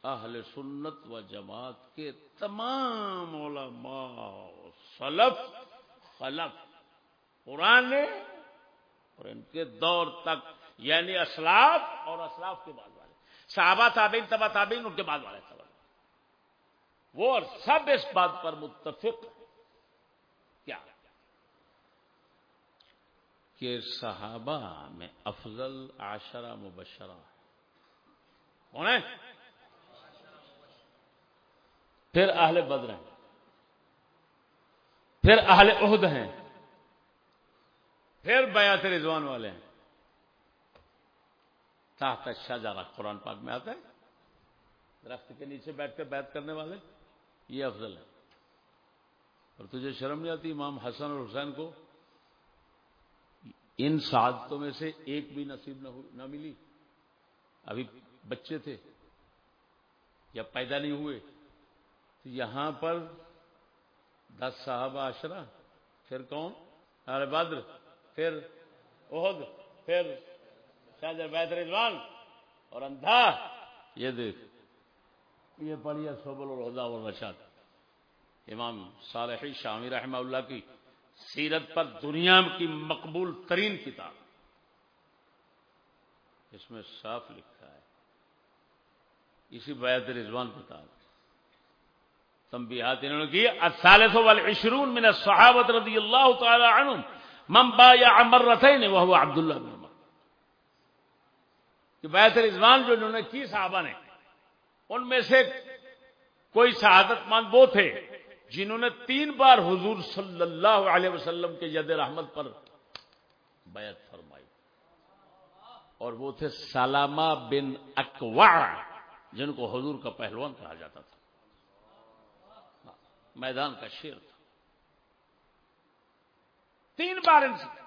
اہل سنت و جماعت کے تمام علماء سلف خلف پرانے اور ان کے دور تک یعنی اسلاف اور اسلاف کے بعد والے۔ صحابہ تابعین تبا تابعین، ان کے بعد والے تبا وہ اور سب اس بات پر متفق کیا؟ کہ صحابہ میں افضل عشرہ مبشرہ کون ہے پھر اہل بدر ہیں۔ پھر اہل عہد ہیں۔ پھر بیات رضوان والے ہیں۔ تحت شاہجہاں قرآن پاک میں آتا ہے۔ درخت کے نیچے بیٹھ کر بیت کرنے والے یہ افضل ہے۔ اور تجھے شرم نہیں آتی امام حسن اور حسین کو؟ ان سعادتوں میں سے ایک بھی نصیب نہ, نہ ملی۔ ابھی بچے تھے یا پیدا نہیں ہوئے یہاں پر دس صاحب آشرا پھر کون؟ ارے بدر۔ پھر عہد پھر شاید بیت رضوان اور اندھا۔ یہ دیکھ، یہ پڑھیا صبر الہدا الرشاد امام صالح شامی رحمہ اللہ کی سیرت پر دنیا کی مقبول ترین کتاب۔ اس میں صاف لکھا ہے۔ اسی بیت رضوان کتاب تنبیہات انہوں نے کی، الثالث والعشرون من الصحابہ رضی اللہ تعالی عنہم۔ من بایا مرتين وهو عبد الله بن عمر. کہ بیعت رضوان جو انہوں نے کی صحابہ نے، ان میں سے کوئی شہادت مند وہ تھے جنہوں نے تین بار حضور صلی اللہ علیہ وسلم کے ید رحمت پر بیعت فرمائی۔ اور وہ تھے سلامہ بن اکوا جن کو حضور کا پہلوان کہا جاتا تھا۔ میدان کا شیر تھا۔ تین بار ان سے۔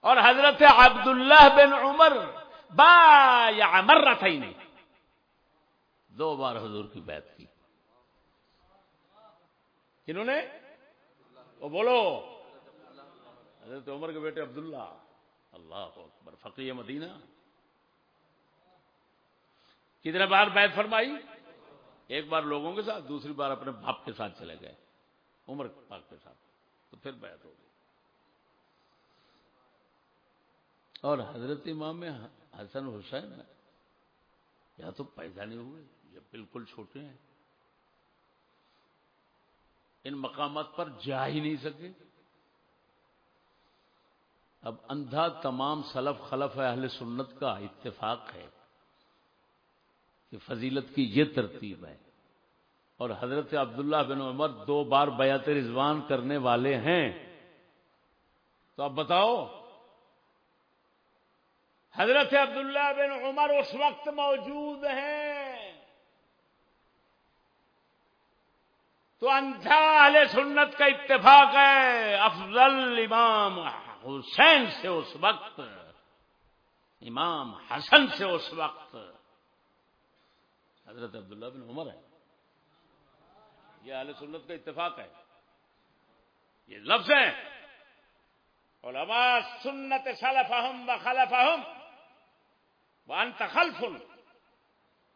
اور حضرت عبداللہ بن عمر با یا امر تھا ہی نہیں دو بار حضور کی بیعت کی۔ کنہوں نے؟ وہ بولو۔ حضرت عمر کے بیٹے عبداللہ۔ اللہ اکبر فقی مدینہ۔ کتنے بار بیعت فرمائی؟ ایک بار لوگوں کے ساتھ، دوسری بار اپنے باپ کے ساتھ چلے گئے۔ عمر پاک کے ساتھ۔ تو پھر بیعت ہو گئی۔ اور حضرت امام حسن حسین یا تو پیدا نہیں ہوئے یا بالکل چھوٹے ہیں۔ ان مقامات پر جا ہی نہیں سکے۔ اب اندھا تمام سلف خلف اہل سنت کا اتفاق ہے کہ فضیلت کی یہ ترتیب ہے۔ اور حضرت عبداللہ بن عمر دو بار بیعت رضوان کرنے والے ہیں۔ تو اب بتاؤ، حضرت عبداللہ بن عمر اس وقت موجود ہیں۔ تو اندھا اہل سنت کا اتفاق ہے، افضل امام حسین سے اس وقت، امام حسن سے اس وقت۔ حضرت عبداللہ بن عمر ہے یہ اہل سنت کا اتفاق ہے۔ یہ لفظ ہے علماء سنت سلفہم و خلفہم وانت خلف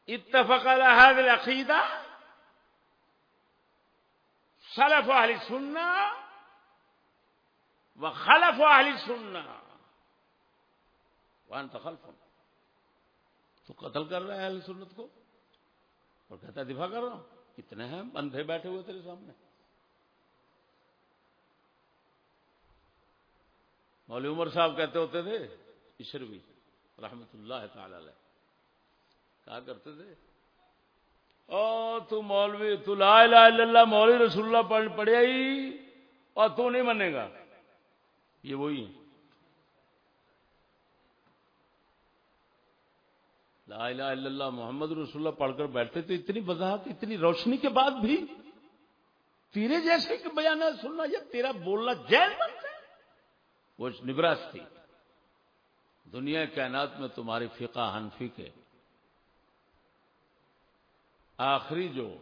اتفق على هذه العقيدة سلف اهل السنة وخلف اهل السنة وانت خلف تو قتل کر رہا ہے اہل سنت کو۔ اور کہتا ہے دفاع کر رہا ہوں۔ کتنے ہیں بندھے بیٹھے ہوئے تیرے سامنے۔ مولوی عمر صاحب کہتے ہوتے تھے عشروی رحمت اللہ تعالی علیہ۔ کہا کرتے تھے، او تو مولوی، تو لا الہ الا اللہ، مولوی رسول اللہ پڑھ پڑھیا ہی، اور تو نہیں منے گا۔ یہ وہی ہے لا الہ الا اللہ، محمد رسول اللہ پڑھ کر بیٹھتے تو اتنی وضاحت، اتنی روشنی کے بعد بھی تیرے جیسے کہ بیانات سننا یا تیرا بولنا جیل بنتا ہے وہ نبراس تھی۔ دنیا کائنات میں تمہاری فقہ حنفی کے آخری جو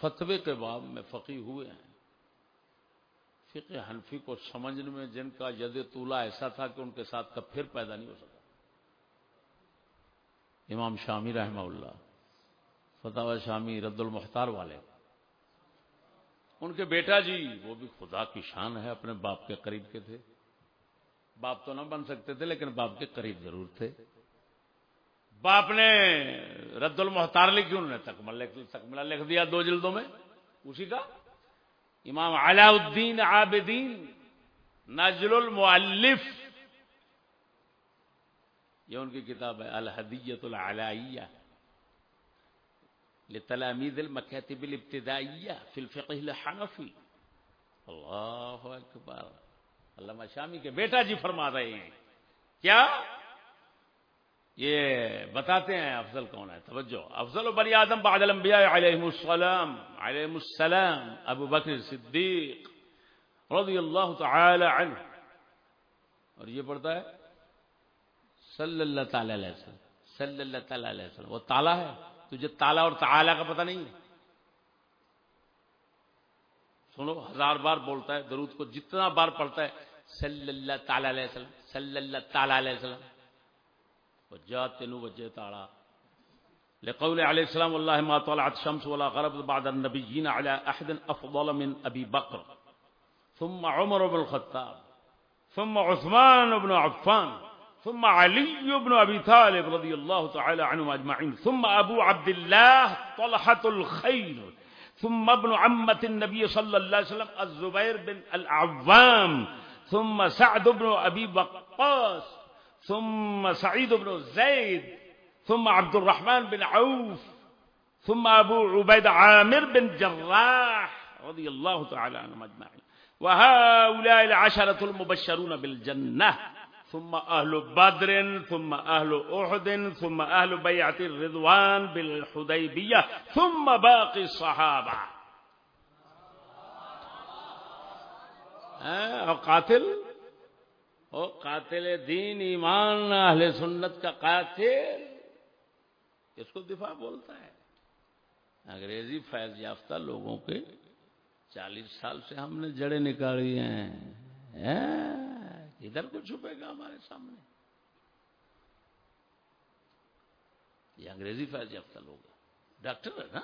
فتوے کے باب میں فقی ہوئے ہیں۔ فقہ حنفی کو سمجھنے میں جن کا ید طولہ ایسا تھا کہ ان کے ساتھ کب پھر پیدا نہیں ہو سکا امام شامی رحمہ اللہ فتح شامی رد المختار والے۔ ان کے بیٹا جی وہ بھی خدا کی شان ہے، اپنے باپ کے قریب کے تھے۔ باپ تو نہ بن سکتے تھے، لیکن باپ کے قریب ضرور تھے۔ باپ نے رد المحتار لکھی، انہوں نے تکملہ لکھ دیا دو جلدوں میں۔ اسی کا۔ امام علاء الدین عابدین، نجل المعلف یہ ان کی کتاب ہے الحدیت العلائیہ لتلامید المکاتب الابتدائیہ فی الفقہ الحنفی۔ اللہ اکبر۔ علامہ شامی کے بیٹا جی فرما رہے ہیں۔ کیا؟ یہ بتاتے ہیں افضل کون ہے؟ توجہ۔ افضل بنی آدم بعد الانبیاء علیہ السلام علیہ السلام، ابو بکر صدیق رضی اللہ تعالی عنہ۔ اور یہ پڑھتا ہے؟ صلی اللہ تعالی علیہ وسلم، صلی اللہ تعالی علیہ وسلم۔ وہ تالا ہے، تجھے تالا اور تعالی کا پتہ نہیں ہے۔ سنو، ہزار بار بولتا ہے، درود کو جتنا بار پڑھتا ہے، صلی اللہ تعالی علیہ وسلم، صلی اللہ تعالی علیہ وسلم۔ وجات تنو وجہ تاڑا لقول علیہ السلام والله ما طلعت شمس ولا غربت بعد النبيين على احد افضل من ابي بكر ثم عمر بن الخطاب، ثم عثمان بن عفان۔ ثم علي بن أبي طالب رضي الله تعالى عنهم أجمعين. ثم أبو عبد الله طلحة الخير ثم ابن عمة النبي صلى الله عليه وسلم الزبير بن العوام. ثم سعد بن أبي وقاص. ثم سعيد بن زيد. ثم عبد الرحمن بن عوف. ثم أبو عبيد عامر بن جراح رضي الله تعالى عنهم أجمعين. وهؤلاء العشرة المبشرون بالجنة. ثم أهل بدر، ثم أهل أحد، ثم أهل بيعة الرضوان بالحديبية، ثم باقي الصحابة. اور قاتل؟ او قاتل دین ایمان اہل سنت کا قاتل. اس کو دفاع بولتا ہے. انگریزی فیض یافتہ لوگوں کے چالیس سال سے ہم نے جڑیں نکالی ہیں. ادھر کو چھپے گا ہمارے سامنے۔ یہ انگریزی فیض یافتہ لوگ ڈاکٹر ہے نا؟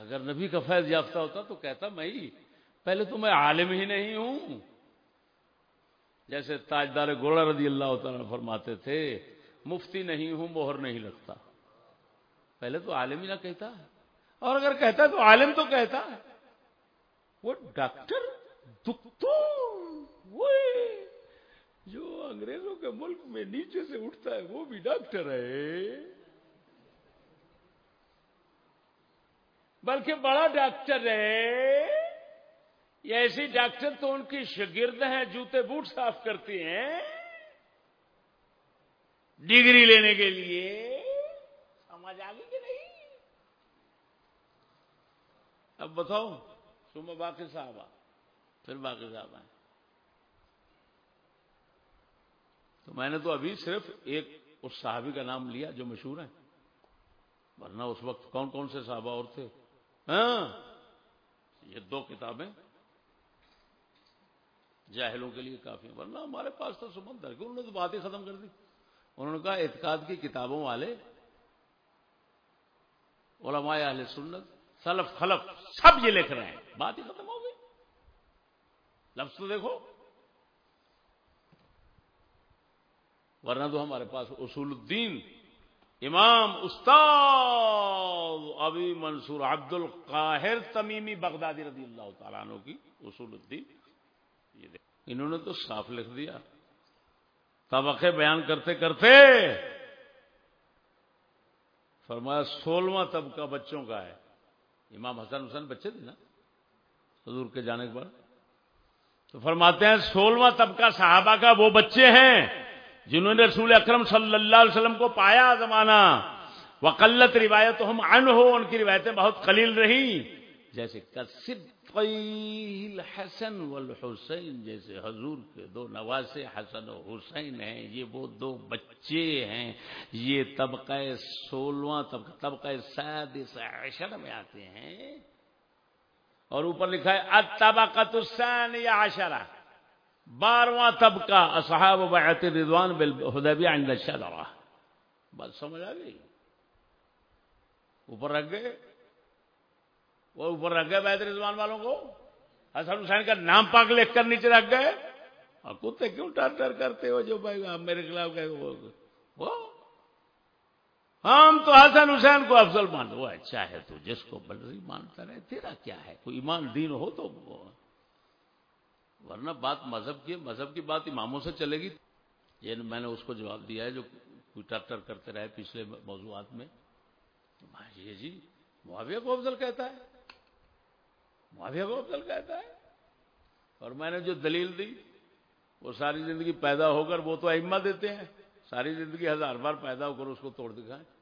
اگر نبی کا فیض یافتہ ہوتا تو کہتا میں ہی، پہلے تو میں عالم ہی نہیں ہوں۔ جیسے تاجدار گوڑا رضی اللہ تعالیٰ فرماتے تھے، مفتی نہیں ہوں، مہر نہیں لگتا۔ پہلے تو عالم ہی نہ کہتا اور اگر کہتا تو عالم تو کہتا ہے۔ وہ ڈاکٹر جو انگریزوں کے ملک میں نیچے سے اٹھتا ہے، وہ بھی ڈاکٹر ہے۔ بلکہ بڑا ڈاکٹر ہے۔ یہ ایسی ڈاکٹر تو ان کی شگرد ہیں، جوتے بوٹ صاف کرتے ہیں۔ ڈگری لینے کے لیے۔ سمجھ آ گئی کہ نہیں؟ اب بتاؤ صبح باقی صاحب پھر باقی صاحب آئے۔ تو میں نے تو ابھی صرف ایک اس صحابی کا نام لیا جو مشہور ہے ورنہ اس وقت کون کون سے صحابہ اور تھے؟ ہاں یہ دو کتابیں۔ جاہلوں کے لیے کافی ہیں۔ ورنہ ہمارے پاس تو سمندر ہے۔ انہوں نے تو بات ہی ختم کر دی۔ انہوں نے کہا، اعتقاد کی کتابوں والے، علماء اہل سنت، سلف خلف سب یہ لکھ رہے ہیں۔ بات ہی ختم۔ لفظ تو دیکھو۔ ورنہ تو ہمارے پاس اصول الدین، امام استاد ابھی منصور عبد القاہر تمیمی بغدادی رضی اللہ تعالیٰ عنہ کی اصول الدین۔ یہ انہوں نے تو صاف لکھ دیا۔ طبقے بیان کرتے کرتے فرمایا سولہواں طبقہ بچوں کا ہے۔ امام حسن حسن بچے تھے نا؟ حضور کے جانے کے بعد۔ تو فرماتے ہیں سولہواں طبقہ صحابہ کا وہ بچے ہیں جنہوں نے رسول اکرم صلی اللہ علیہ وسلم کو پایا زمانہ۔ وقلت روایت ہم ان ہو ان کی روایتیں بہت قلیل رہی جیسے حسن والحسین، جیسے حضور کے دو نواز حسن و حسین ہیں۔ یہ وہ دو بچے ہیں۔ یہ طبقہ سولہواں طبقہ طبقہ سادس عشر میں آتے ہیں۔ اور اوپر لکھا ہے اتبقت الثانیہ عشرہ، بارواں طبقہ، اصحاب بیعت رضوان بالحدیبیہ عند الشجرہ. بات سمجھ آ گئی؟ اوپر رکھ گئے؟ وہ اوپر رکھ گئے بیعت رضوان والوں کو؟ حسن حسین کا نام پاک لکھ کر نیچے رکھ گئے؟ اور کتے کیوں ٹر ٹر کرتے ہو جو بھائی میرے خلاف کہ وہ ہم تو حسن حسین کو افضل مان وہ اچھا ہے تو جس کو بلری مانتا رہے، تیرا کیا ہے؟ کوئی ایمان دین ہو تو ورنہ بات مذہب کی مذہب کی بات اماموں سے چلے گی۔ یہ میں نے اس کو جواب دیا ہے جو کوئی ٹر ٹر کرتے رہے پچھلے موضوعات میں۔ یہ جی معاویہ کو افضل کہتا ہے۔ معاویہ کو افضل کہتا ہے۔ اور میں نے جو دلیل دی، وہ ساری زندگی پیدا ہو کر وہ تو اہما دیتے ہیں۔ ساری زندگی ہزار بار پیدا ہو کر اس کو توڑ دکھائیں۔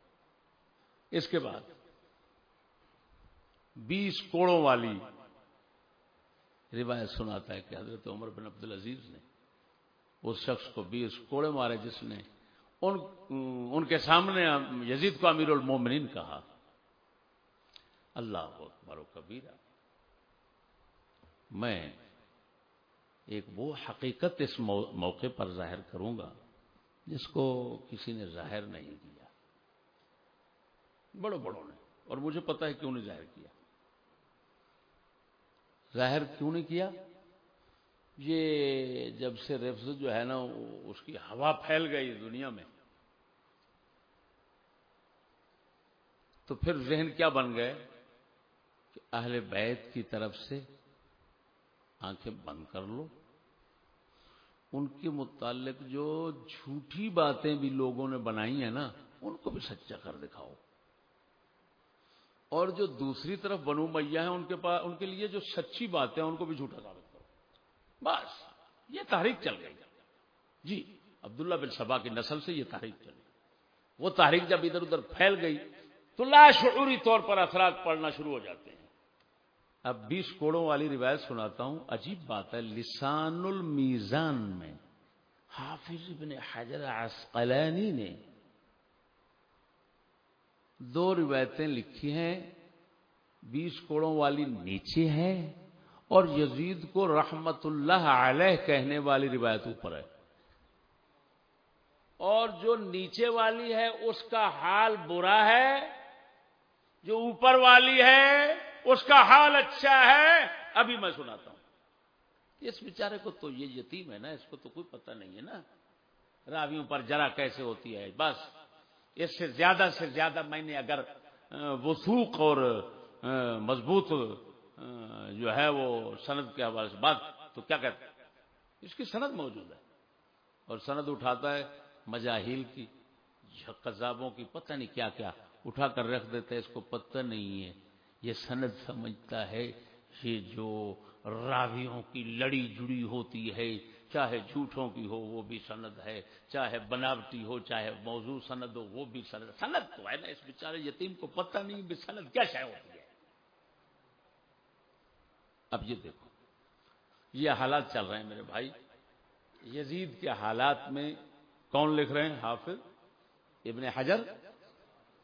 اس کے بعد بیس کوڑوں والی روایت سناتا ہے کہ حضرت عمر بن عبد العزیز نے اس شخص کو بیس کوڑے مارے جس نے ان ان کے سامنے یزید کو امیر المومنین کہا۔ اللہ اکبر و کبیرہ۔ میں ایک وہ حقیقت اس موقع پر ظاہر کروں گا جس کو کسی نے ظاہر نہیں کیا۔ بڑوں بڑوں نے، اور مجھے پتا ہے کیوں نہیں ظاہر کیا۔ ظاہر کیوں نہیں کیا؟ یہ جب سے رفظ جو ہے نا اس کی ہوا پھیل گئی دنیا میں۔ تو پھر ذہن کیا بن گئے؟ کہ اہل بیت کی طرف سے آنکھیں بند کر لو۔ ان کے متعلق جو جھوٹی باتیں بھی لوگوں نے بنائی ہیں نا، ان کو بھی سچا کر دکھاؤ۔ اور جو دوسری طرف بنو میاں ہیں، ان کے پاس ان کے لیے جو سچی باتیں ہیں، ان کو بھی جھوٹا ثابت کرو۔ بس، یہ تحریک چل گئی۔ جی عبداللہ بن سبا کی نسل سے یہ تحریک چل گئی۔ وہ تحریک جب ادھر ادھر پھیل گئی، تو لاشعوری طور پر اثرات پڑنا شروع ہو جاتے ہیں۔ اب بیس کوڑوں والی روایت سناتا ہوں، عجیب بات ہے، لسان المیزان میں حافظ ابن حجر عسقلانی نے دو روایتیں لکھی ہیں، بیس کوڑوں والی نیچے ہے اور یزید کو رحمت اللہ علیہ کہنے والی روایت اوپر ہے۔ اور جو نیچے والی ہے، اس کا حال برا ہے، جو اوپر والی ہے، اس کا حال اچھا ہے۔ ابھی میں سناتا ہوں۔ اس بیچارے کو تو یہ یتیم ہے نا، اس کو تو کوئی پتہ نہیں ہے نا۔ راویوں پر جرا کیسے ہوتی ہے، بس۔ اس سے زیادہ سے زیادہ میں نے اگر وسوخ اور مضبوط جو ہے وہ سند کے حوالے سے بات، تو کیا کہتے اس کی سند موجود ہے۔ اور سند اٹھاتا ہے مجاہیل کی، قذابوں کی، پتہ نہیں کیا کیا، اٹھا کر رکھ دیتا ہے، اس کو پتہ نہیں ہے۔ یہ سند سمجھتا ہے یہ جو راویوں کی لڑی جڑی ہوتی ہے چاہے جھوٹوں کی ہو وہ بھی سند ہے، چاہے بناوٹی ہو، چاہے موضوع سند ہو، وہ بھی سند سند تو ہے نا اس بیچارے یتیم کو پتہ نہیں بھی سند کیا شے ہوتی ہے۔ اب یہ دیکھو، یہ حالات چل رہے ہیں میرے بھائی۔ یزید کے حالات میں کون لکھ رہے ہیں؟ حافظ ابن حجر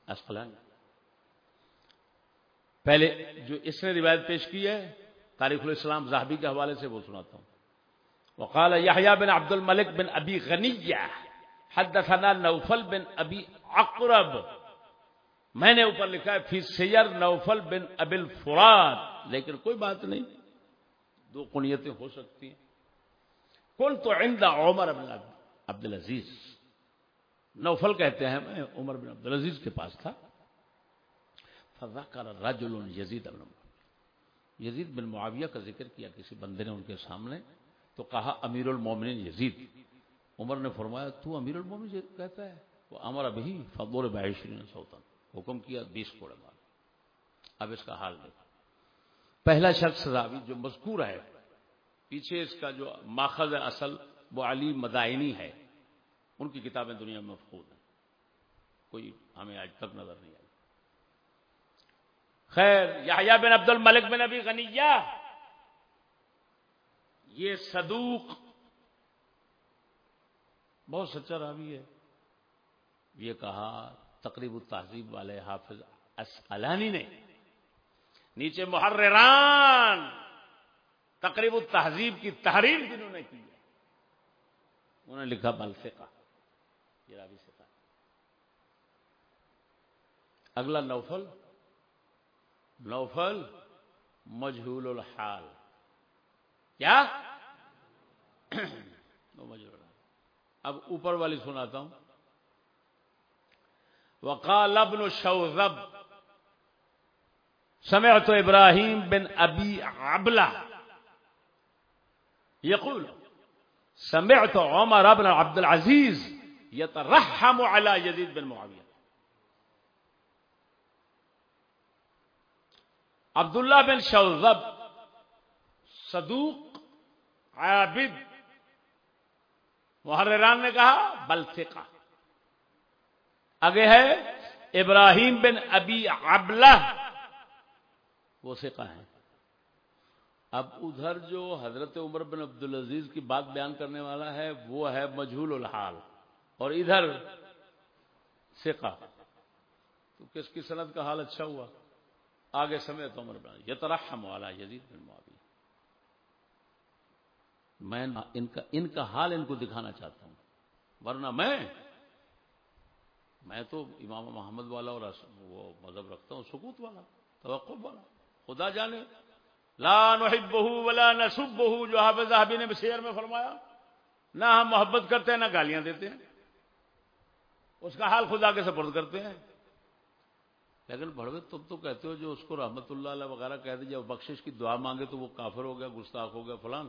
اسقلانی۔ پہلے جو اس نے روایت پیش کی ہے، تاریخ الاسلام زاہبی کے حوالے سے وہ سناتا ہوں۔ وقال يحيى بن عبد الملك بن ابي غنية، حدثنا نوفل بن ابي اقرب میں نے اوپر لکھا ہے، فی سیر نوفل بن ابل فراد لیکن کوئی بات نہیں، دو کنیتیں ہو سکتی ہیں۔ کل تو عند عمر بن عبد العزیز نوفل کہتے ہیں، میں عمر بن عبد العزیز کے پاس تھا. فذکر رجل یزید بن یزید بن معاویہ کا ذکر کیا، کسی بندے نے ان کے سامنے تو کہا امیر المومن یزید، عمر نے فرمایا، تو امیر المومن کہتا ہے؟ وہ امر ابھی فضول بحشرین سوتن حکم کیا بیس کوڑے مار۔ اب اس کا حال دیکھا پہلا شخص راوی جو مذکور ہے، پیچھے اس کا جو ماخذ اصل وہ علی مدائنی ہے، ان کی کتابیں دنیا میں مفقود ہیں۔ کوئی ہمیں آج تک نظر نہیں آئی۔ خیر یا بن عبد الملک بن ابی غنیہ یہ صدوق بہت سچا راوی ہے۔ یہ کہا تقریب التہذیب والے حافظ اسقلانی نے۔ نیچے محرران تقریب التہذیب کی تحریر جنہوں نے کی ہے۔ انہوں نے لکھا بل فقہ یہ راوی سے کہا۔ اگلا نوفل۔ نوفل مجہول الحال۔ کیا؟ اب اوپر والی سناتا ہوں۔ وقال ابن شوذب، سمعت ابراہیم بن ابی عبلہ۔ یقول، سمعت عمر ابن عبد العزیز يترحم على يزيد بن معاویہ۔ عبداللہ بن شوذب صدوق عابد۔ محرران نے کہا، بل فقہ آگے ہے، ابراہیم بن ابی ابلہ وہ فقہ ہیں۔ اب ادھر جو حضرت عمر بن عبد العزیز کی بات بیان کرنے والا ہے، وہ ہے مجھول الحال۔ اور ادھر فقہ تو کس کی صنعت کا حال اچھا ہوا؟ آگے سمے تو عمر بن یہ ترحم والا یزید بن معاویہ۔ میں ان کا ان کا حال ان کو دکھانا چاہتا ہوں۔ ورنہ میں میں تو امام محمد والا اور وہ مذہب رکھتا ہوں، سکوت والا توقع والا۔ خدا جانے۔ لا نحبہ ولا نسبہ جو حافظ صاحبی نے شعر میں فرمایا، نہ ہم محبت کرتے ہیں، نہ گالیاں دیتے ہیں۔ اس کا حال خدا کے سپرد کرتے ہیں۔ لیکن بڑوے تم تو کہتے ہو جو اس کو رحمت اللہ علیہ وغیرہ کہہ دیں جب بخشش کی دعا مانگے تو وہ کافر ہو گیا، گستاخ ہو گیا، فلان۔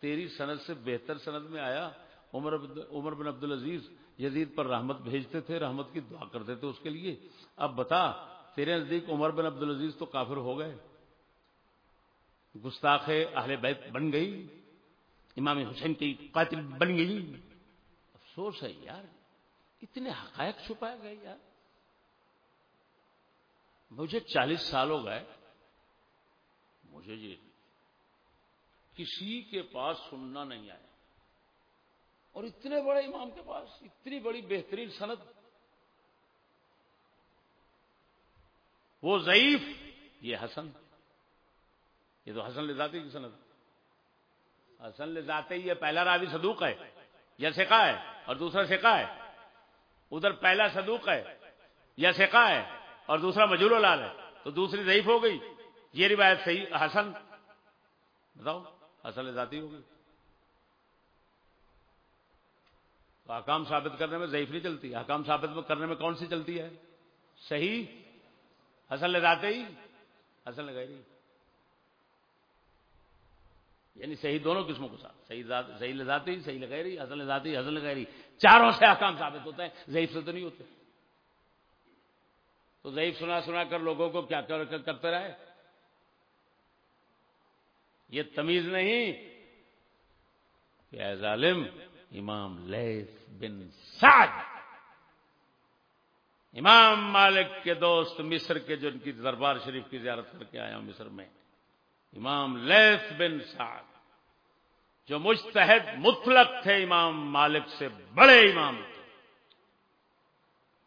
تیری سند سے بہتر سند میں آیا، عمر عمر بن عبد العزیز یزید پر رحمت بھیجتے تھے، رحمت کی دعا کرتے تھے اس کے لیے۔ اب بتا، تیرے نزدیک عمر بن عبد العزیز تو کافر ہو گئے۔ گستاخ اہل بیت بن گئی، امام حسین کی قاتل بن گئی۔ افسوس ہے یار، اتنے حقائق چھپائے گئے یار۔ مجھے چالیس سال ہو گئے، مجھے یہ کسی کے پاس سننا نہیں آیا۔ اور اتنے بڑے امام کے پاس، اتنی بڑی بہترین صنعت وہ ضعیف، یہ حسن۔ یہ تو حسن لذاتی کی صنعت حسن لذاتے یہ پہلا راوی صدوق ہے، یا سکا ہے، اور دوسرا سکا ہے۔ ادھر پہلا صدوق ہے، یا سکا ہے، اور دوسرا مجور لال ہے۔ تو دوسری ضعیف ہو گئی۔ یہ روایت صحیح، حسن۔ بتاؤ۔ حسن ذاتی ہو گئی تو حکام ثابت کرنے میں ضعیف نہیں چلتی۔ حکام ثابت کرنے میں کون سی چلتی ہے؟ صحیح؟ حسن لگاتے ہی حسن یعنی صحیح دونوں قسموں کے ساتھ۔ صحیح صحیح لگاتے صحیح لگائی رہی حسن لگاتی حسن لگائی رہی چاروں سے حکام ثابت ہوتے ہیں، ضعیف سے تو نہیں ہوتے۔ تو ضعیف سنا سنا کر لوگوں کو کیا کرتے رہے؟ یہ تمیز نہیں کہ اے ظالم امام لیس بن سعد، امام مالک کے دوست مصر کے جو ان کی دربار شریف کی زیارت کر کے آیا ہوں مصر میں، امام لیس بن سعد، جو مستحد مطلق تھے امام مالک سے بڑے امام تھے۔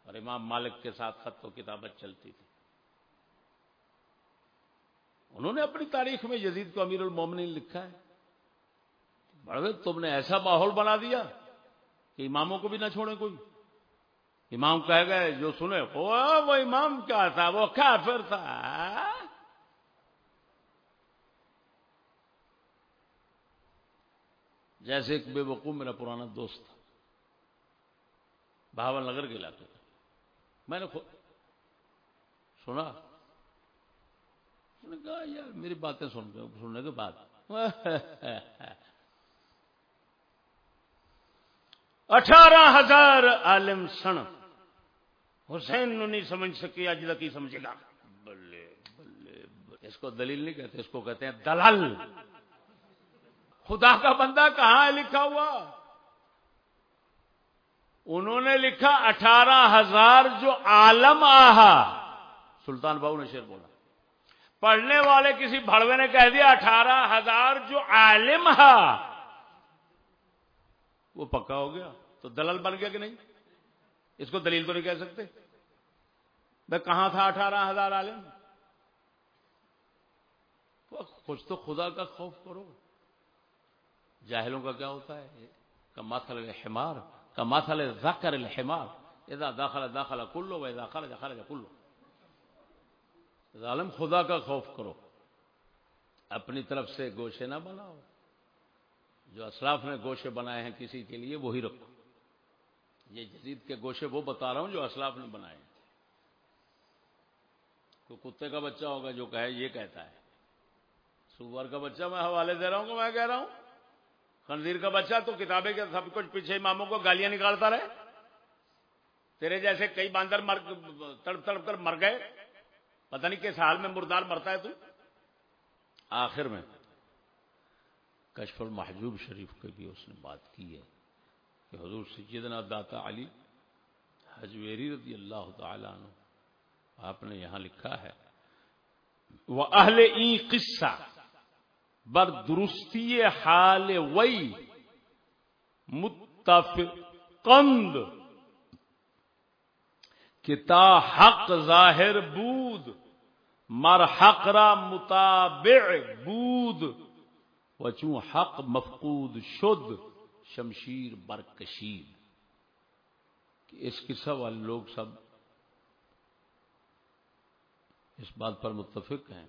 اور امام مالک کے ساتھ خط و کتابت چلتی تھی۔ انہوں نے اپنی تاریخ میں یزید کو امیر المومنین لکھا ہے۔ بڑے تم نے ایسا ماحول بنا دیا کہ اماموں کو بھی نہ چھوڑے کوئی۔ امام کہہ گئے، جو سنے، وہ امام کیا تھا؟ وہ کافر تھا۔ جیسے ایک بے وقوع میرا پرانا دوست تھا، بہاول نگر کے علاقے کا میں نے سنا۔ نے کہا، یار، میری باتیں سن کے، سننے کے بعد. اٹھارہ ہزار عالم سن۔ حسین نو نہیں سمجھ سکے اج تک ہی سمجھے گا؟ بلے بلے اس کو دلیل نہیں کہتے، اس کو کہتے ہیں دلال۔ خدا کا بندہ کہاں ہے لکھا ہوا؟ انہوں نے لکھا اٹھارہ ہزار جو عالم آہا۔ سلطان باؤ نے شیر بولا۔ پڑھنے والے کسی بڑوے نے کہہ دیا اٹھارہ ہزار جو عالم ہے، وہ پکا ہو گیا۔ تو دلل بن گیا کہ نہیں؟ اس کو دلیل تو نہیں کہہ سکتے؟ میں کہاں تھا اٹھارہ ہزار عالم؟ کچھ تو خدا کا خوف کرو۔ جاہلوں کا کیا ہوتا ہے؟ کماتل الحمار کماتل ذکر الحمار۔ اذا داخل داخل کلو و اذا خرج خرج کلو۔ ظالم خدا کا خوف کرو۔ اپنی طرف سے گوشے نہ بناؤ۔ جو اسلاف نے گوشے بنائے ہیں کسی کے لیے وہی رکھو۔ یہ جدید کے گوشے وہ بتا رہا ہوں جو اسلاف نے بنائے ہیں۔ تو کتے کا بچہ ہوگا جو کہے، یہ کہتا ہے۔ سور کا بچہ میں حوالے دے رہا ہوں کہ میں کہہ رہا ہوں۔ خنزیر کا بچہ تو کتابیں کے سب کچھ پیچھے ماموں کو گالیاں نکالتا رہے۔ تیرے جیسے کئی باندر مر، تڑپ تڑپ کر مر گئے۔ پتہ نہیں کس حال میں مردار مرتا ہے تو؟ آخر میں کشف المحجوب شریف کے بھی اس نے بات کی ہے کہ حضور سیدنا داتا علی حجویری رضی اللہ تعالیٰ عنہ، آپ نے یہاں لکھا ہے وہ اہل ای قصہ، بر درستی حال وئی متفقند کتا حق ظاہر بود مر حق را متابع بود و چون حق مفقود شد، شمشیر برکشید۔ کہ اس قصہ والے لوگ سب اس بات پر متفق ہیں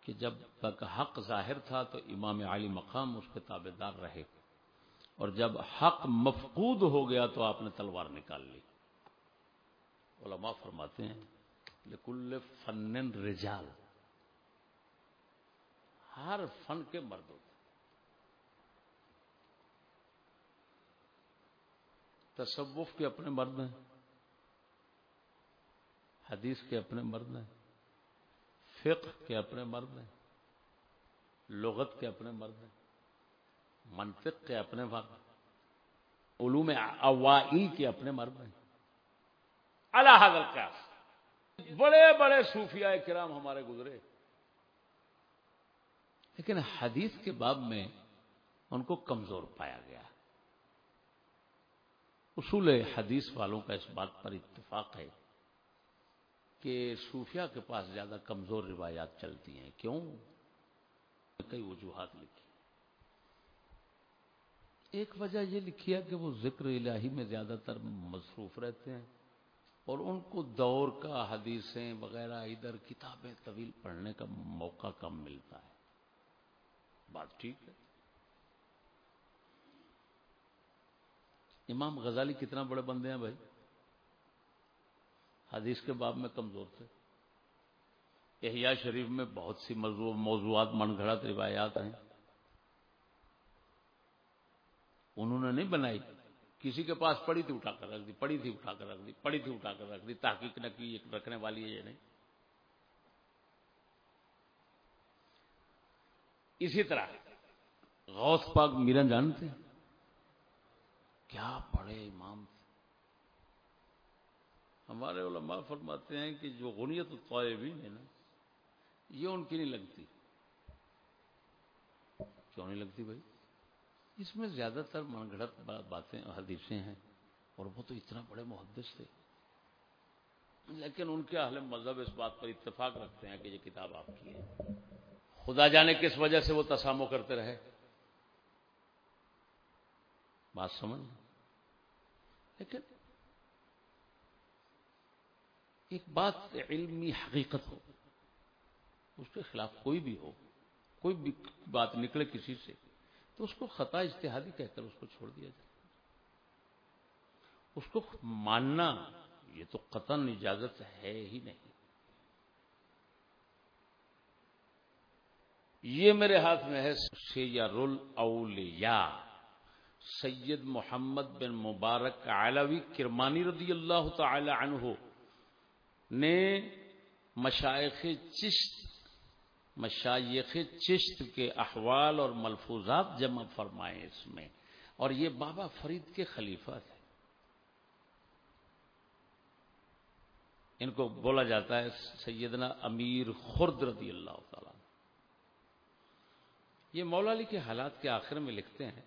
کہ جب تک حق ظاہر تھا تو امام علی مقام اس کے تابے دار رہے۔ اور جب حق مفقود ہو گیا تو آپ نے تلوار نکال لی۔ علماء فرماتے ہیں لکل فن رجال۔ ہر فن کے مرد ہوتے تصوف کے اپنے مرد ہیں۔ حدیث کے اپنے مرد ہیں۔ فقہ کے اپنے مرد ہیں۔ لغت کے اپنے مرد ہیں۔ منطق کے اپنے مرد ہیں۔ علوم اوائی کے اپنے مرد ہیں۔ اللہ حضرت کا بڑے بڑے صوفیاء کرام ہمارے گزرے۔ لیکن حدیث کے باب میں ان کو کمزور پایا گیا۔ اصول حدیث والوں کا اس بات پر اتفاق ہے کہ صوفیہ کے پاس زیادہ کمزور روایات چلتی ہیں۔ کیوں؟ کئی وجوہات لکھی۔ ایک وجہ یہ لکھی ہے کہ وہ ذکر الہی میں زیادہ تر مصروف رہتے ہیں۔ اور ان کو دور کا حدیثیں وغیرہ ادھر کتابیں طویل پڑھنے کا موقع کم ملتا ہے۔ بات ٹھیک ہے۔ امام غزالی کتنا بڑے بندے ہیں بھائی؟ حدیث کے باب میں کمزور تھے۔ احیاء شریف میں بہت سی موضوع، موضوعات من گھڑت روایات ہیں۔ انہوں نے نہیں بنائی۔ کسی کے پاس پڑی تھی اٹھا کر رکھ دی، پڑی تھی اٹھا کر رکھ دی، پڑی تھی اٹھا کر رکھ دی، تحقیق نہ کی رکھنے والی ہے یہ نہیں۔ اسی طرح، غوث پاک میرن جانتے ہیں؟ کیا بڑے امام؟ تھے ہمارے علماء فرماتے ہیں کہ جو غنیت الطائبین ہے نا، یہ ان کی نہیں لگتی۔ کیوں نہیں لگتی بھائی؟ اس میں زیادہ تر من گھڑت باتیں حدیثیں ہیں اور وہ تو اتنا بڑے محدث تھے۔ لیکن ان کے اہل مذہب اس بات پر اتفاق رکھتے ہیں کہ یہ کتاب آپ کی ہے۔ خدا جانے کس وجہ سے وہ تسامو کرتے رہے۔ بات سمجھ لیکن ایک بات علمی حقیقت ہو، اس کے خلاف کوئی بھی ہو، کوئی بھی بات نکلے کسی سے۔ تو اس کو خطا اجتہادی کہہ کر اس کو چھوڑ دیا جائے اس کو ماننا یہ تو قطن اجازت ہے ہی نہیں۔ یہ میرے ہاتھ میں ہے سید الاولیاء۔ سید محمد بن مبارک علوی کرمانی رضی اللہ تعالی عنہ نے مشائق چشت مشائق چشت کے احوال اور ملفوظات جمع فرمائے اس میں اور یہ بابا فرید کے خلیفہ تھے۔ ان کو بولا جاتا ہے سیدنا امیر خرد رضی اللہ تعالی۔ یہ مولا علی کے حالات کے آخر میں لکھتے ہیں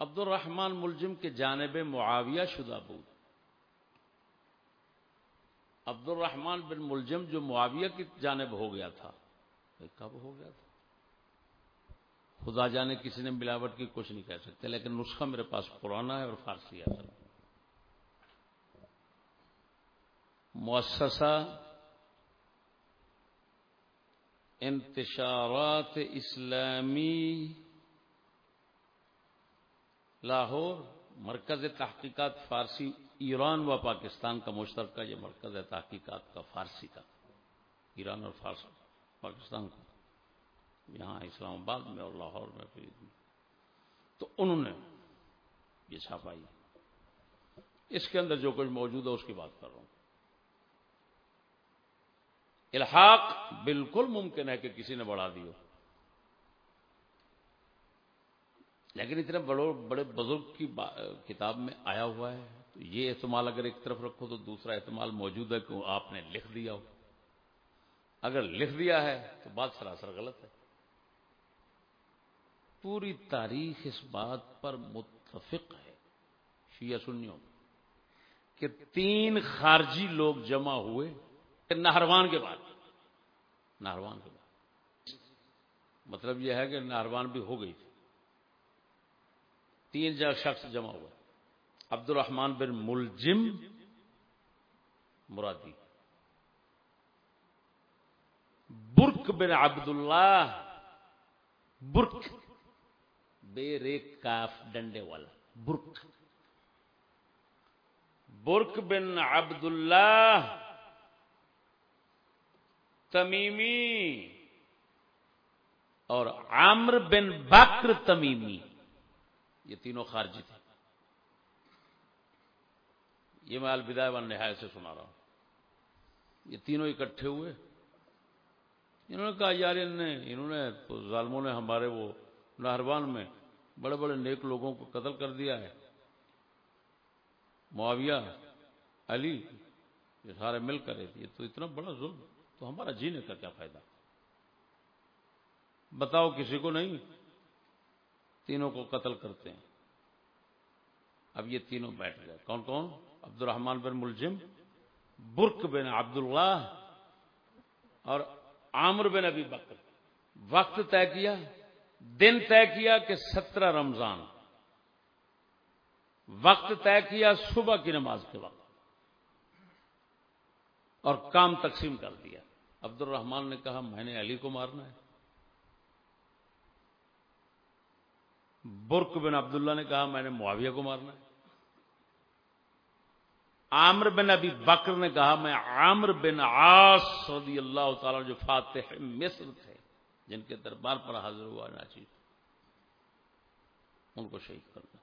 عبد الرحمان ملزم کے جانب معاویہ شدہ بود۔ عبد الرحمان بن ملزم جو معاویہ کی جانب ہو گیا تھا کب ہو گیا تھا؟ خدا جانے کسی نے ملاوٹ کی کچھ نہیں کہہ سکتے، لیکن نسخہ میرے پاس پرانا ہے اور فارسی ہے مؤسسہ انتشارات اسلامی لاہور، مرکز تحقیقات فارسی، ایران و پاکستان کا مشترکہ، یہ مرکز ہے تحقیقات کا فارسی کا، ایران اور فارسی پاکستان کا یہاں اسلام آباد میں اور لاہور میں تو انہوں نے یہ چھاپائی اس کے اندر جو کچھ موجود ہے اس کی بات کر رہا ہوں۔ الحاق بالکل ممکن ہے کہ کسی نے بڑھا دی ہو۔ لیکن اتنے بڑے بڑے بزرگ کی کتاب میں آیا ہوا ہے۔ تو یہ احتمال اگر ایک طرف رکھو تو دوسرا احتمال موجود ہے کہ آپ نے لکھ دیا ہو۔ اگر لکھ دیا ہے تو بات سراسر غلط ہے۔ پوری تاریخ اس بات پر متفق ہے شیعہ سنیوں کہ تین خارجی لوگ جمع ہوئے نہروان کے بعد۔ نہروان کے بعد۔ مطلب یہ ہے کہ نہروان بھی ہو گئی تھی۔ تین جگہ شخص جمع ہوئے۔ عبد الرحمان بن ملجم مرادی۔ برک بن عبداللہ، برک۔ بے ریک کاف ڈنڈے والا، برک۔ برک بن عبداللہ، تمیمی اور عامر بن بکر تمیمی، یہ تینوں خارجی تھے۔ یہ میں الوداع ون نہایت سے سنا رہا ہوں۔ یہ تینوں اکٹھے ہوئے۔ انہوں نے کہا، یار ان نے انہوں نے تو ظالموں نے ہمارے وہ نہروان میں بڑے بڑے نیک لوگوں کو قتل کر دیا ہے۔ معاویہ، علی، یہ سارے مل کر یہ تو اتنا بڑا ظلم، تو ہمارا جینے کا کیا فائدہ؟ بتاؤ کسی کو نہیں، تینوں کو قتل کرتے ہیں۔ اب یہ تینوں بیٹھ گئے۔ کون کون؟ عبد الرحمان بن ملجم، برق بن عبداللہ اور عامر بن ابی بکر، وقت طے کیا، دن طے کیا کہ سترہ رمضان، وقت طے کیا صبح کی نماز کے وقت، اور کام تقسیم کر دیا۔ عبد الرحمان نے کہا، میں نے علی کو مارنا ہے۔ برق بن عبداللہ نے کہا، میں نے معاویہ کو مارنا ہے۔ عامر بن ابی بکر نے کہا، میں عامر بن عاص رضی اللہ تعالی جو فاتح مصر تھے، جن کے دربار پر حاضر ہوا ناچی ان کو شہید کرنا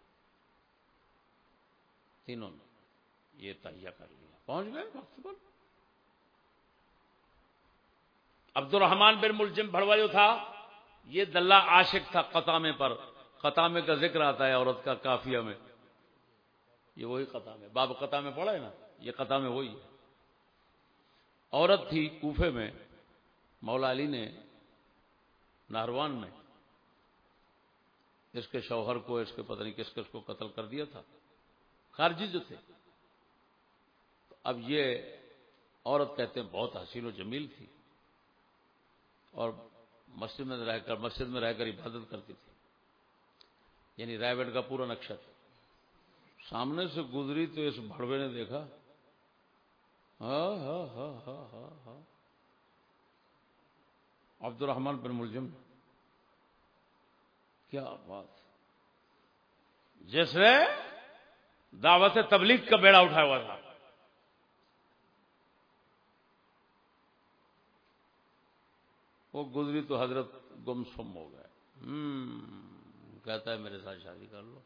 تینوں نے یہ تہیا کر لیا۔ پہنچ گئے وقت پر۔ عبد الرحمان بن ملجم بڑوا جو تھا۔ یہ دلہ عاشق تھا قطامے پر۔ قطامے کا ذکر آتا ہے عورت کا کافیہ میں۔ یہ وہی قطع میں، باب قطع میں پڑا ہے نا؟ یہ قطع میں وہی ہے۔ عورت تھی کوفے میں، مولا علی نے ناروان میں، اس کے شوہر کو، اس کے پتہ نہیں کس کس کو قتل کر دیا تھا۔ خارجی جو تھے۔ اب یہ عورت کہتے ہیں بہت حسین و جمیل تھی۔ اور مسجد میں رہ کر، مسجد میں رہ کر عبادت کرتی تھی۔ یعنی رائے کا پورا نقشہ تھا۔ سامنے سے گزری تو اس بڑوے نے دیکھا۔ ہاں ہاں ہاں ہاں ہاں ہاں۔ عبد الرحمان بن ملزم کیا بات۔ جس نے دعوت تبلیغ کا بیڑا اٹھایا ہوا تھا۔ وہ گزری تو حضرت گم سم ہو گئے۔ کہتا ہے میرے ساتھ شادی کر لو۔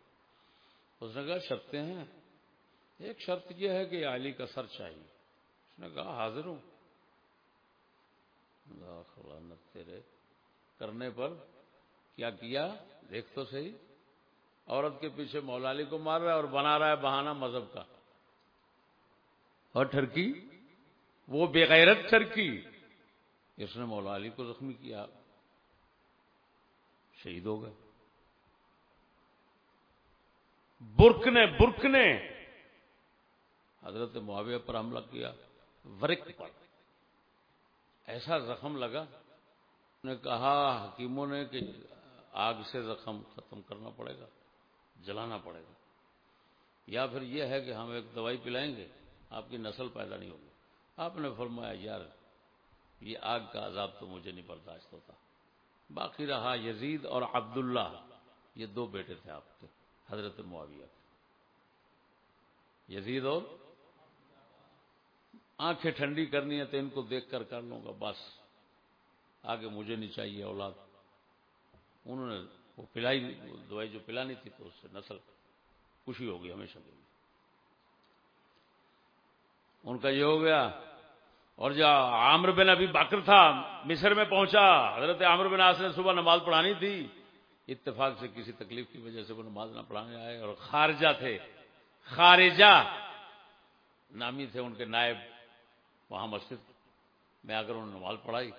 اس نے کہا، شرطیں ہیں۔ ایک شرط یہ ہے کہ علی کا سر چاہیے۔ اس نے کہا، حاضر ہوں۔ تیرے کرنے پر۔ کیا کیا؟ دیکھ تو صحیح۔ عورت کے پیچھے مولا علی کو مار رہا ہے اور بنا رہا ہے بہانہ مذہب کا۔ اور ٹھرکی؟ وہ بےغیرت ٹھرکی۔ اس نے مولا علی کو زخمی کیا۔ شہید ہو گئے۔ برک نے نے حضرت معاویہ پر حملہ کیا ورک پر۔ ایسا زخم لگا، نے کہا حکیموں نے کہ آگ سے زخم ختم کرنا پڑے گا، جلانا پڑے گا۔ یا پھر یہ ہے کہ ہم ایک دوائی پلائیں گے، آپ کی نسل پیدا نہیں ہوگی۔ آپ نے فرمایا، یار، یہ آگ کا عذاب تو مجھے نہیں برداشت ہوتا۔ باقی رہا یزید اور عبداللہ، یہ دو بیٹے تھے آپ کے۔ حضرت معاویہ یزید اور آنکھیں ٹھنڈی کرنی ہے تو ان کو دیکھ کر کر لوں گا، بس۔ آگے مجھے نہیں چاہیے اولاد۔ انہوں نے وہ پلائی دوائی جو پلانی تھی تو اس سے نسل خوشی ہوگی ہمیشہ کے لیے۔ ان کا یہ ہو گیا، اور جو عامر بن ابھی باکر تھا، مصر میں پہنچا۔ حضرت عامر بن آس نے صبح نماز پڑھانی تھی۔ اتفاق سے کسی تکلیف کی وجہ سے وہ نماز نہ پڑھانے آئے اور خارجہ تھے۔ خارجہ نامی تھے ان کے نائب وہاں مسجد۔ میں آ کر انہوں نے نماز پڑھائی،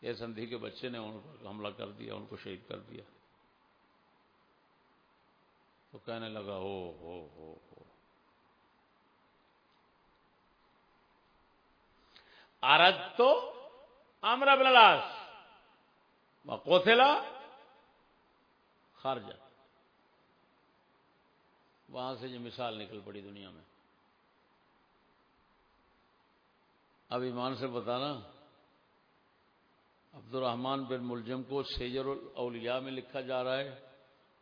یہ سندھی کے بچے نے ان پر حملہ کر دیا، ان کو شہید کر دیا۔ تو کہنے لگا، ہو ہو ہو ہو۔ آرد تو آمرا بلاس کوتھلا خارجہ۔ وہاں سے یہ مثال نکل پڑی دنیا میں۔ اب ایمان سے بتانا عبد الرحمان بن ملجم کو سیجر الاولیاء میں لکھا جا رہا ہے۔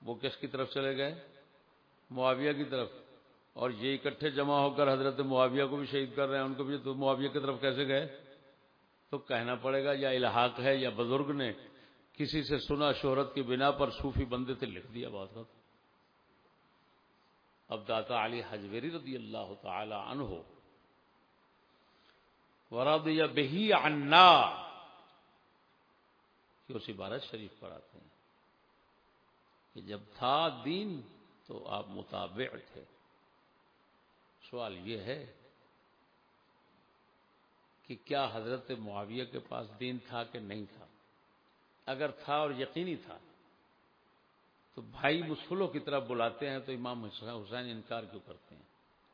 وہ کس کی طرف چلے گئے؟ معاویہ کی طرف۔ اور یہ اکٹھے جمع ہو کر حضرت معاویہ کو بھی شہید کر رہے ہیں۔ ان کو بھی تو معاویہ کی طرف کیسے گئے؟ تو کہنا پڑے گا یا الحاق ہے یا بزرگ نے کسی سے سنا شہرت کی بنا پر صوفی بندے سے لکھ دیا بات کا اب داتا علی حجویری رضی اللہ تعالی عنہ ورد یا بہی انا کہ اس عبارت شریف پڑھاتے ہیں کہ جب تھا دین تو آپ مطابع تھے۔ سوال یہ ہے کہ کیا حضرت معاویہ کے پاس دین تھا کہ نہیں تھا؟ اگر تھا اور یقینی تھا، تو بھائی مسلوں کی طرف بلاتے ہیں تو امام حسین انکار کیوں کرتے ہیں؟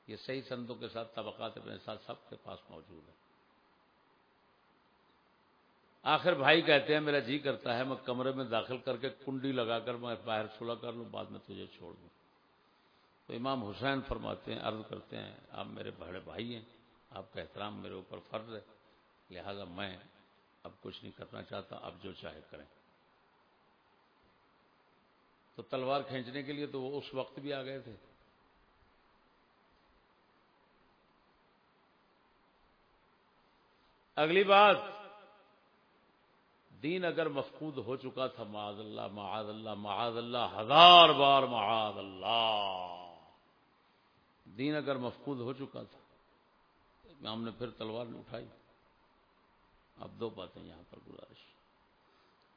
یہ صحیح سندوں کے ساتھ طبقات اپنے ساتھ سب کے پاس موجود ہے آخر بھائی کہتے ہیں، میرا جی کرتا ہے، میں کمرے میں داخل کر کے کنڈی لگا کر میں باہر سلا کر لوں، بعد میں تجھے چھوڑ دوں۔ تو امام حسین فرماتے ہیں، عرض کرتے ہیں، آپ میرے بڑے بھائی ہیں، آپ کا احترام میرے اوپر فرض ہے، لہذا میں اب کچھ نہیں کرنا چاہتا، اب جو چاہے کریں۔ تو تلوار کھینچنے کے لیے تو وہ اس وقت بھی آ گئے تھے۔ اگلی بات، دین اگر مفقود ہو چکا تھا، معاذ اللہ معاذ اللہ معاذ اللہ، ہزار بار معاذ اللہ۔ دین اگر مفقود ہو چکا تھا، امام نے پھر تلوار نہیں اٹھائی۔ اب دو باتیں یہاں پر گزارش۔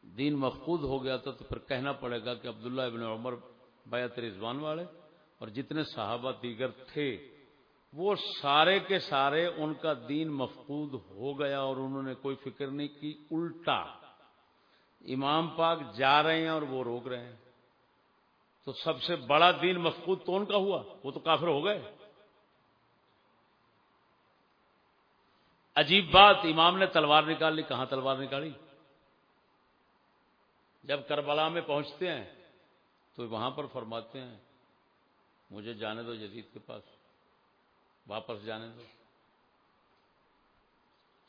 دین مفقود ہو گیا تھا تو پھر کہنا پڑے گا کہ عبداللہ ابن عمر بیت رضوان والے اور جتنے صحابہ دیگر تھے، وہ سارے کے سارے ان کا دین مفقود ہو گیا اور انہوں نے کوئی فکر نہیں کی، الٹا۔ امام پاک جا رہے ہیں اور وہ روک رہے ہیں۔ تو سب سے بڑا دین مفقود تو ان کا ہوا، وہ تو کافر ہو گئے۔ عجیب بات، امام نے تلوار نکال لی کہاں تلوار نکالی؟ جب کربلا میں پہنچتے ہیں، تو وہاں پر فرماتے ہیں، مجھے جانے دو جدید کے پاس، واپس جانے دو۔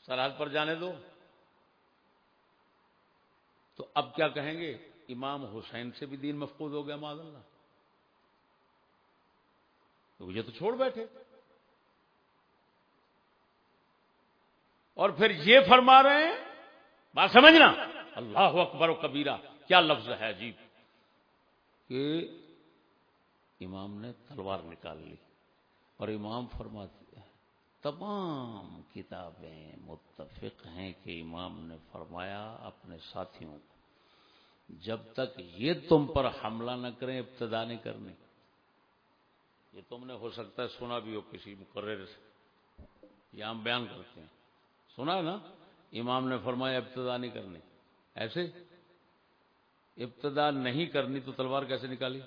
سرحد پر جانے دو۔ تو اب کیا کہیں گے؟ امام حسین سے بھی دین مفقود ہو گیا معذ اللہ؟ تو یہ تو چھوڑ بیٹھے۔ اور پھر یہ فرما رہے ہیں، بات سمجھنا؟ اللہ اکبر و کبیرہ، کیا لفظ ہے عجیب؟ کہ امام نے تلوار نکال لی اور امام فرماتے ہیں، تمام کتابیں متفق ہیں کہ امام نے فرمایا اپنے ساتھیوں کو، جب تک یہ تم پر حملہ نہ کریں، ابتدا نہیں کرنے یہ تم نے ہو سکتا ہے سنا بھی ہو کسی مقرر سے۔ یہ ہم بیان کرتے ہیں۔ سنا نا؟ امام نے فرمایا ابتدا نہیں کرنی۔ ایسے؟ ابتدا نہیں کرنی تو تلوار کیسے نکالی؟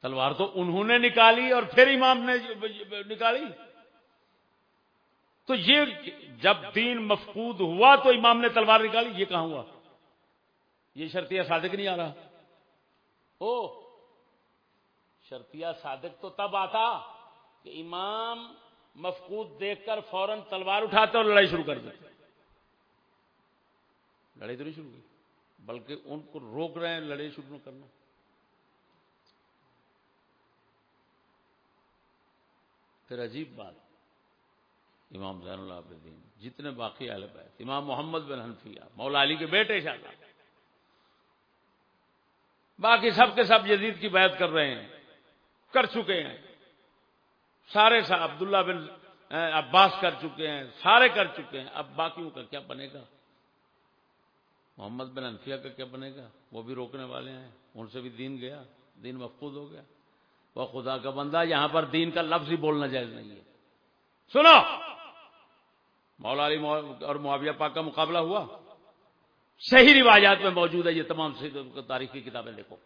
تلوار تو انہوں نے نکالی اور پھر امام نے نکالی۔ تو یہ جب دین مفقود ہوا تو امام نے تلوار نکالی، یہ کہاں ہوا؟ یہ شرطیہ صادق نہیں آ رہا۔ او، شرطیہ صادق تو تب آتا کہ امام مفقود دیکھ کر فوراً تلوار اٹھاتے اور لڑائی شروع کر دیتے لڑائی تو نہیں شروع کی بلکہ ان کو روک رہے ہیں لڑائی شروع کرنا۔ پھر عجیب بات، امام زین العابدین، جتنے باقی اہل بیت، امام محمد بن حنفیہ، مولا علی کے بیٹے شاہ باقی سب کے سب یزید کی بیعت کر رہے ہیں، کر چکے ہیں۔ سارے عبداللہ بن عباس کر چکے ہیں، سارے کر چکے ہیں۔ اب باقیوں کا کیا بنے گا؟ محمد بن انفیہ کا کیا بنے گا؟ وہ بھی روکنے والے ہیں، ان سے بھی دین گیا، دین مفقود ہو گیا۔ وہ خدا کا بندہ، یہاں پر دین کا لفظ ہی بولنا جائز نہیں ہے۔ سنو! مولا علی اور معاویہ پاک کا مقابلہ ہوا۔ صحیح روایات میں موجود ہے، یہ تمام تاریخی کتابیں دیکھو۔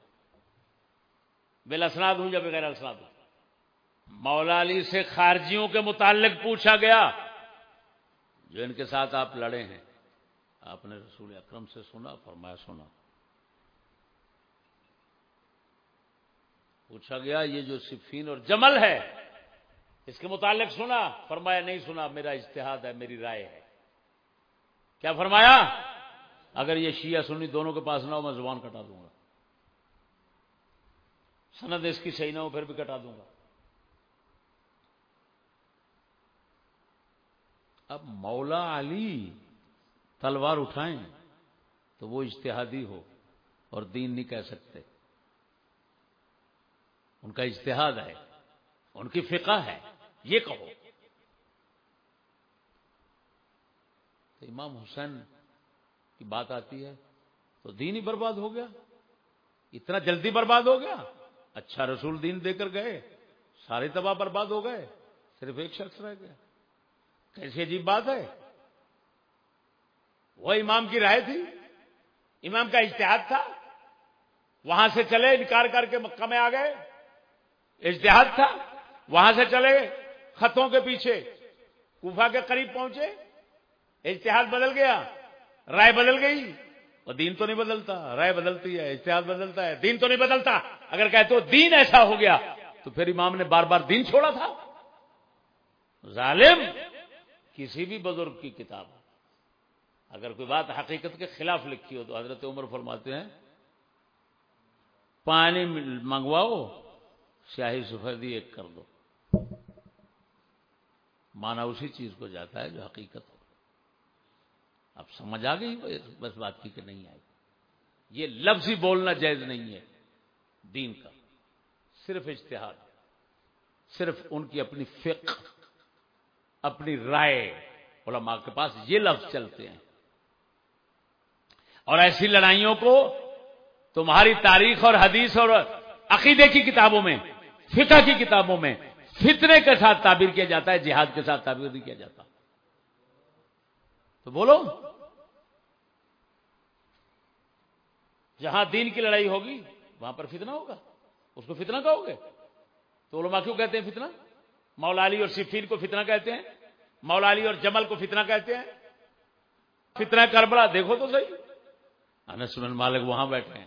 بے اسناد ہوں یا بغیر اسناد ہوں؟ مولا علی سے خارجیوں کے متعلق پوچھا گیا، جو ان کے ساتھ آپ لڑے ہیں، آپ نے رسول اکرم سے سنا، فرمایا سنا۔ پوچھا گیا، یہ جو صفین اور جمل ہے، اس کے متعلق سنا؟ فرمایا، نہیں سنا، میرا اجتہاد ہے، میری رائے ہے۔ کیا فرمایا؟ اگر یہ شیعہ سنی دونوں کے پاس نہ ہو، میں زبان کٹا دوں گا۔ سند اس کی صحیح نہ ہو، پھر بھی کٹا دوں گا۔ اب مولا علی تلوار اٹھائیں تو وہ اجتہادی ہو اور دین نہیں کہہ سکتے۔ ان کا اجتہاد ہے، ان کی فقہ ہے، یہ کہو۔ تو امام حسین کی بات آتی ہے، تو دین ہی برباد ہو گیا۔ اتنا جلدی برباد ہو گیا۔ اچھا رسول دین دے کر گئے، سارے تباہ برباد ہو گئے، صرف ایک شخص رہ گیا۔ کیسی عجیب بات ہے؟ وہ امام کی رائے تھی۔ امام کا اشتہاد تھا۔ وہاں سے چلے، انکار کر کے مکہ میں آ گئے۔ اشتہاد تھا۔ وہاں سے چلے، خطوں کے پیچھے۔ کوفہ کے قریب پہنچے۔ اشتہاد بدل گیا۔ رائے بدل گئی۔ اور دین تو نہیں بدلتا۔ رائے بدلتی ہے اشتہاد بدلتا ہے۔ دین تو نہیں بدلتا۔ اگر کہتے ہو دین ایسا ہو گیا، تو پھر امام نے بار بار دین چھوڑا تھا۔ ظالم! کسی بھی بزرگ کی کتاب اگر کوئی بات حقیقت کے خلاف لکھی ہو تو حضرت عمر فرماتے ہیں، پانی منگواؤ سیاہی سفیدی ایک کر دو۔ مانا اسی چیز کو جاتا ہے جو حقیقت ہو۔ اب سمجھ آ گئی بس بات کی کہ نہیں آئی۔ یہ لفظ ہی بولنا جائز نہیں ہے دین کا۔ صرف اشتہار صرف ان کی اپنی فقہ۔ اپنی رائے، علماء کے پاس یہ لفظ چلتے ہیں۔ اور ایسی لڑائیوں کو تمہاری تاریخ اور حدیث اور عقیدے کی کتابوں میں، فقہ کی کتابوں میں فتنے کے ساتھ تعبیر کیا جاتا ہے، جہاد کے ساتھ تعبیر نہیں کیا جاتا۔ تو بولو، جہاں دین کی لڑائی ہوگی، وہاں پر فتنہ ہوگا۔ اس کو فتنہ کہو گے؟ تو علماء کیوں کہتے ہیں فتنہ؟ مولا علی اور صفین کو فتنہ کہتے ہیں، مولا علی اور جمل کو فتنہ کہتے ہیں۔ فتنہ کربلا دیکھو تو صحیح۔ انس بن مالک وہاں بیٹھے ہیں۔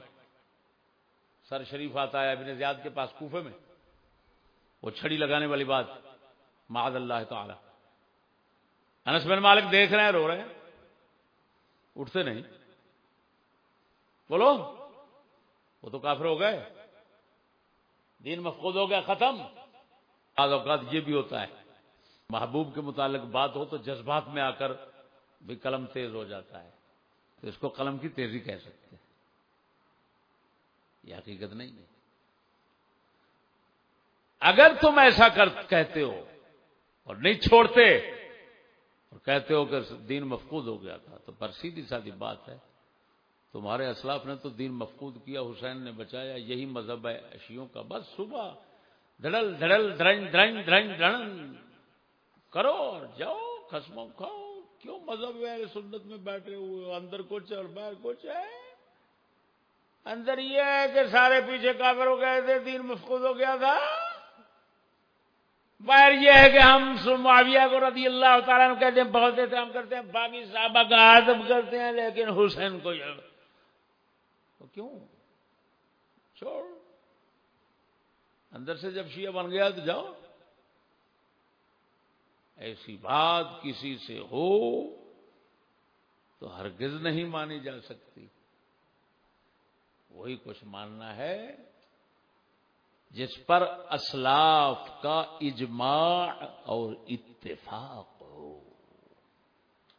سر شریف آتا ہے ابن زیاد کے پاس کوفے میں۔ وہ چھڑی لگانے والی بات۔ معذ اللہ تعالی۔ انس بن مالک دیکھ رہے ہیں، رو رہے ہیں۔ اٹھتے نہیں۔ بولو۔ وہ تو کافر ہو گئے۔ دین مفقود ہو گیا، ختم۔ بعض اوقات یہ بھی ہوتا ہے، محبوب کے متعلق بات ہو تو جذبات میں آ کر بھی قلم تیز ہو جاتا ہے۔ تو اس کو قلم کی تیزی کہہ سکتے ہیں۔ یہ حقیقت نہیں ہے۔ اگر تم ایسا کر، کہتے ہو اور نہیں چھوڑتے اور کہتے ہو کہ دین مفقود ہو گیا تھا، تو پر سیدھی سادھی بات ہے۔ تمہارے اسلاف نے تو دین مفقود کیا، حسین نے بچایا، یہی مذہب ہے اشیوں کا۔ بس صبح دھڑل دھڑل درن درن درن درن کرو اور جاؤ قسموں کھاؤ کیوں مذہب ہے سنت میں بیٹھے ہوئے اندر کچھ اور باہر کچھ ہے اندر یہ ہے کہ سارے پیچھے کافر ہو گئے تھے دین مفقود ہو گیا تھا باہر یہ ہے کہ ہم معاویہ کو رضی اللہ تعالیٰ کہتے ہیں بہت دیتے ہم کرتے ہیں باقی صحابہ کا آدم کرتے ہیں لیکن حسین کو کیوں چھوڑ اندر سے جب شیعہ بن گیا تو جاؤ۔ ایسی بات کسی سے ہو تو ہرگز نہیں مانی جا سکتی۔ وہی کچھ ماننا ہے جس پر اسلاف کا اجماع اور اتفاق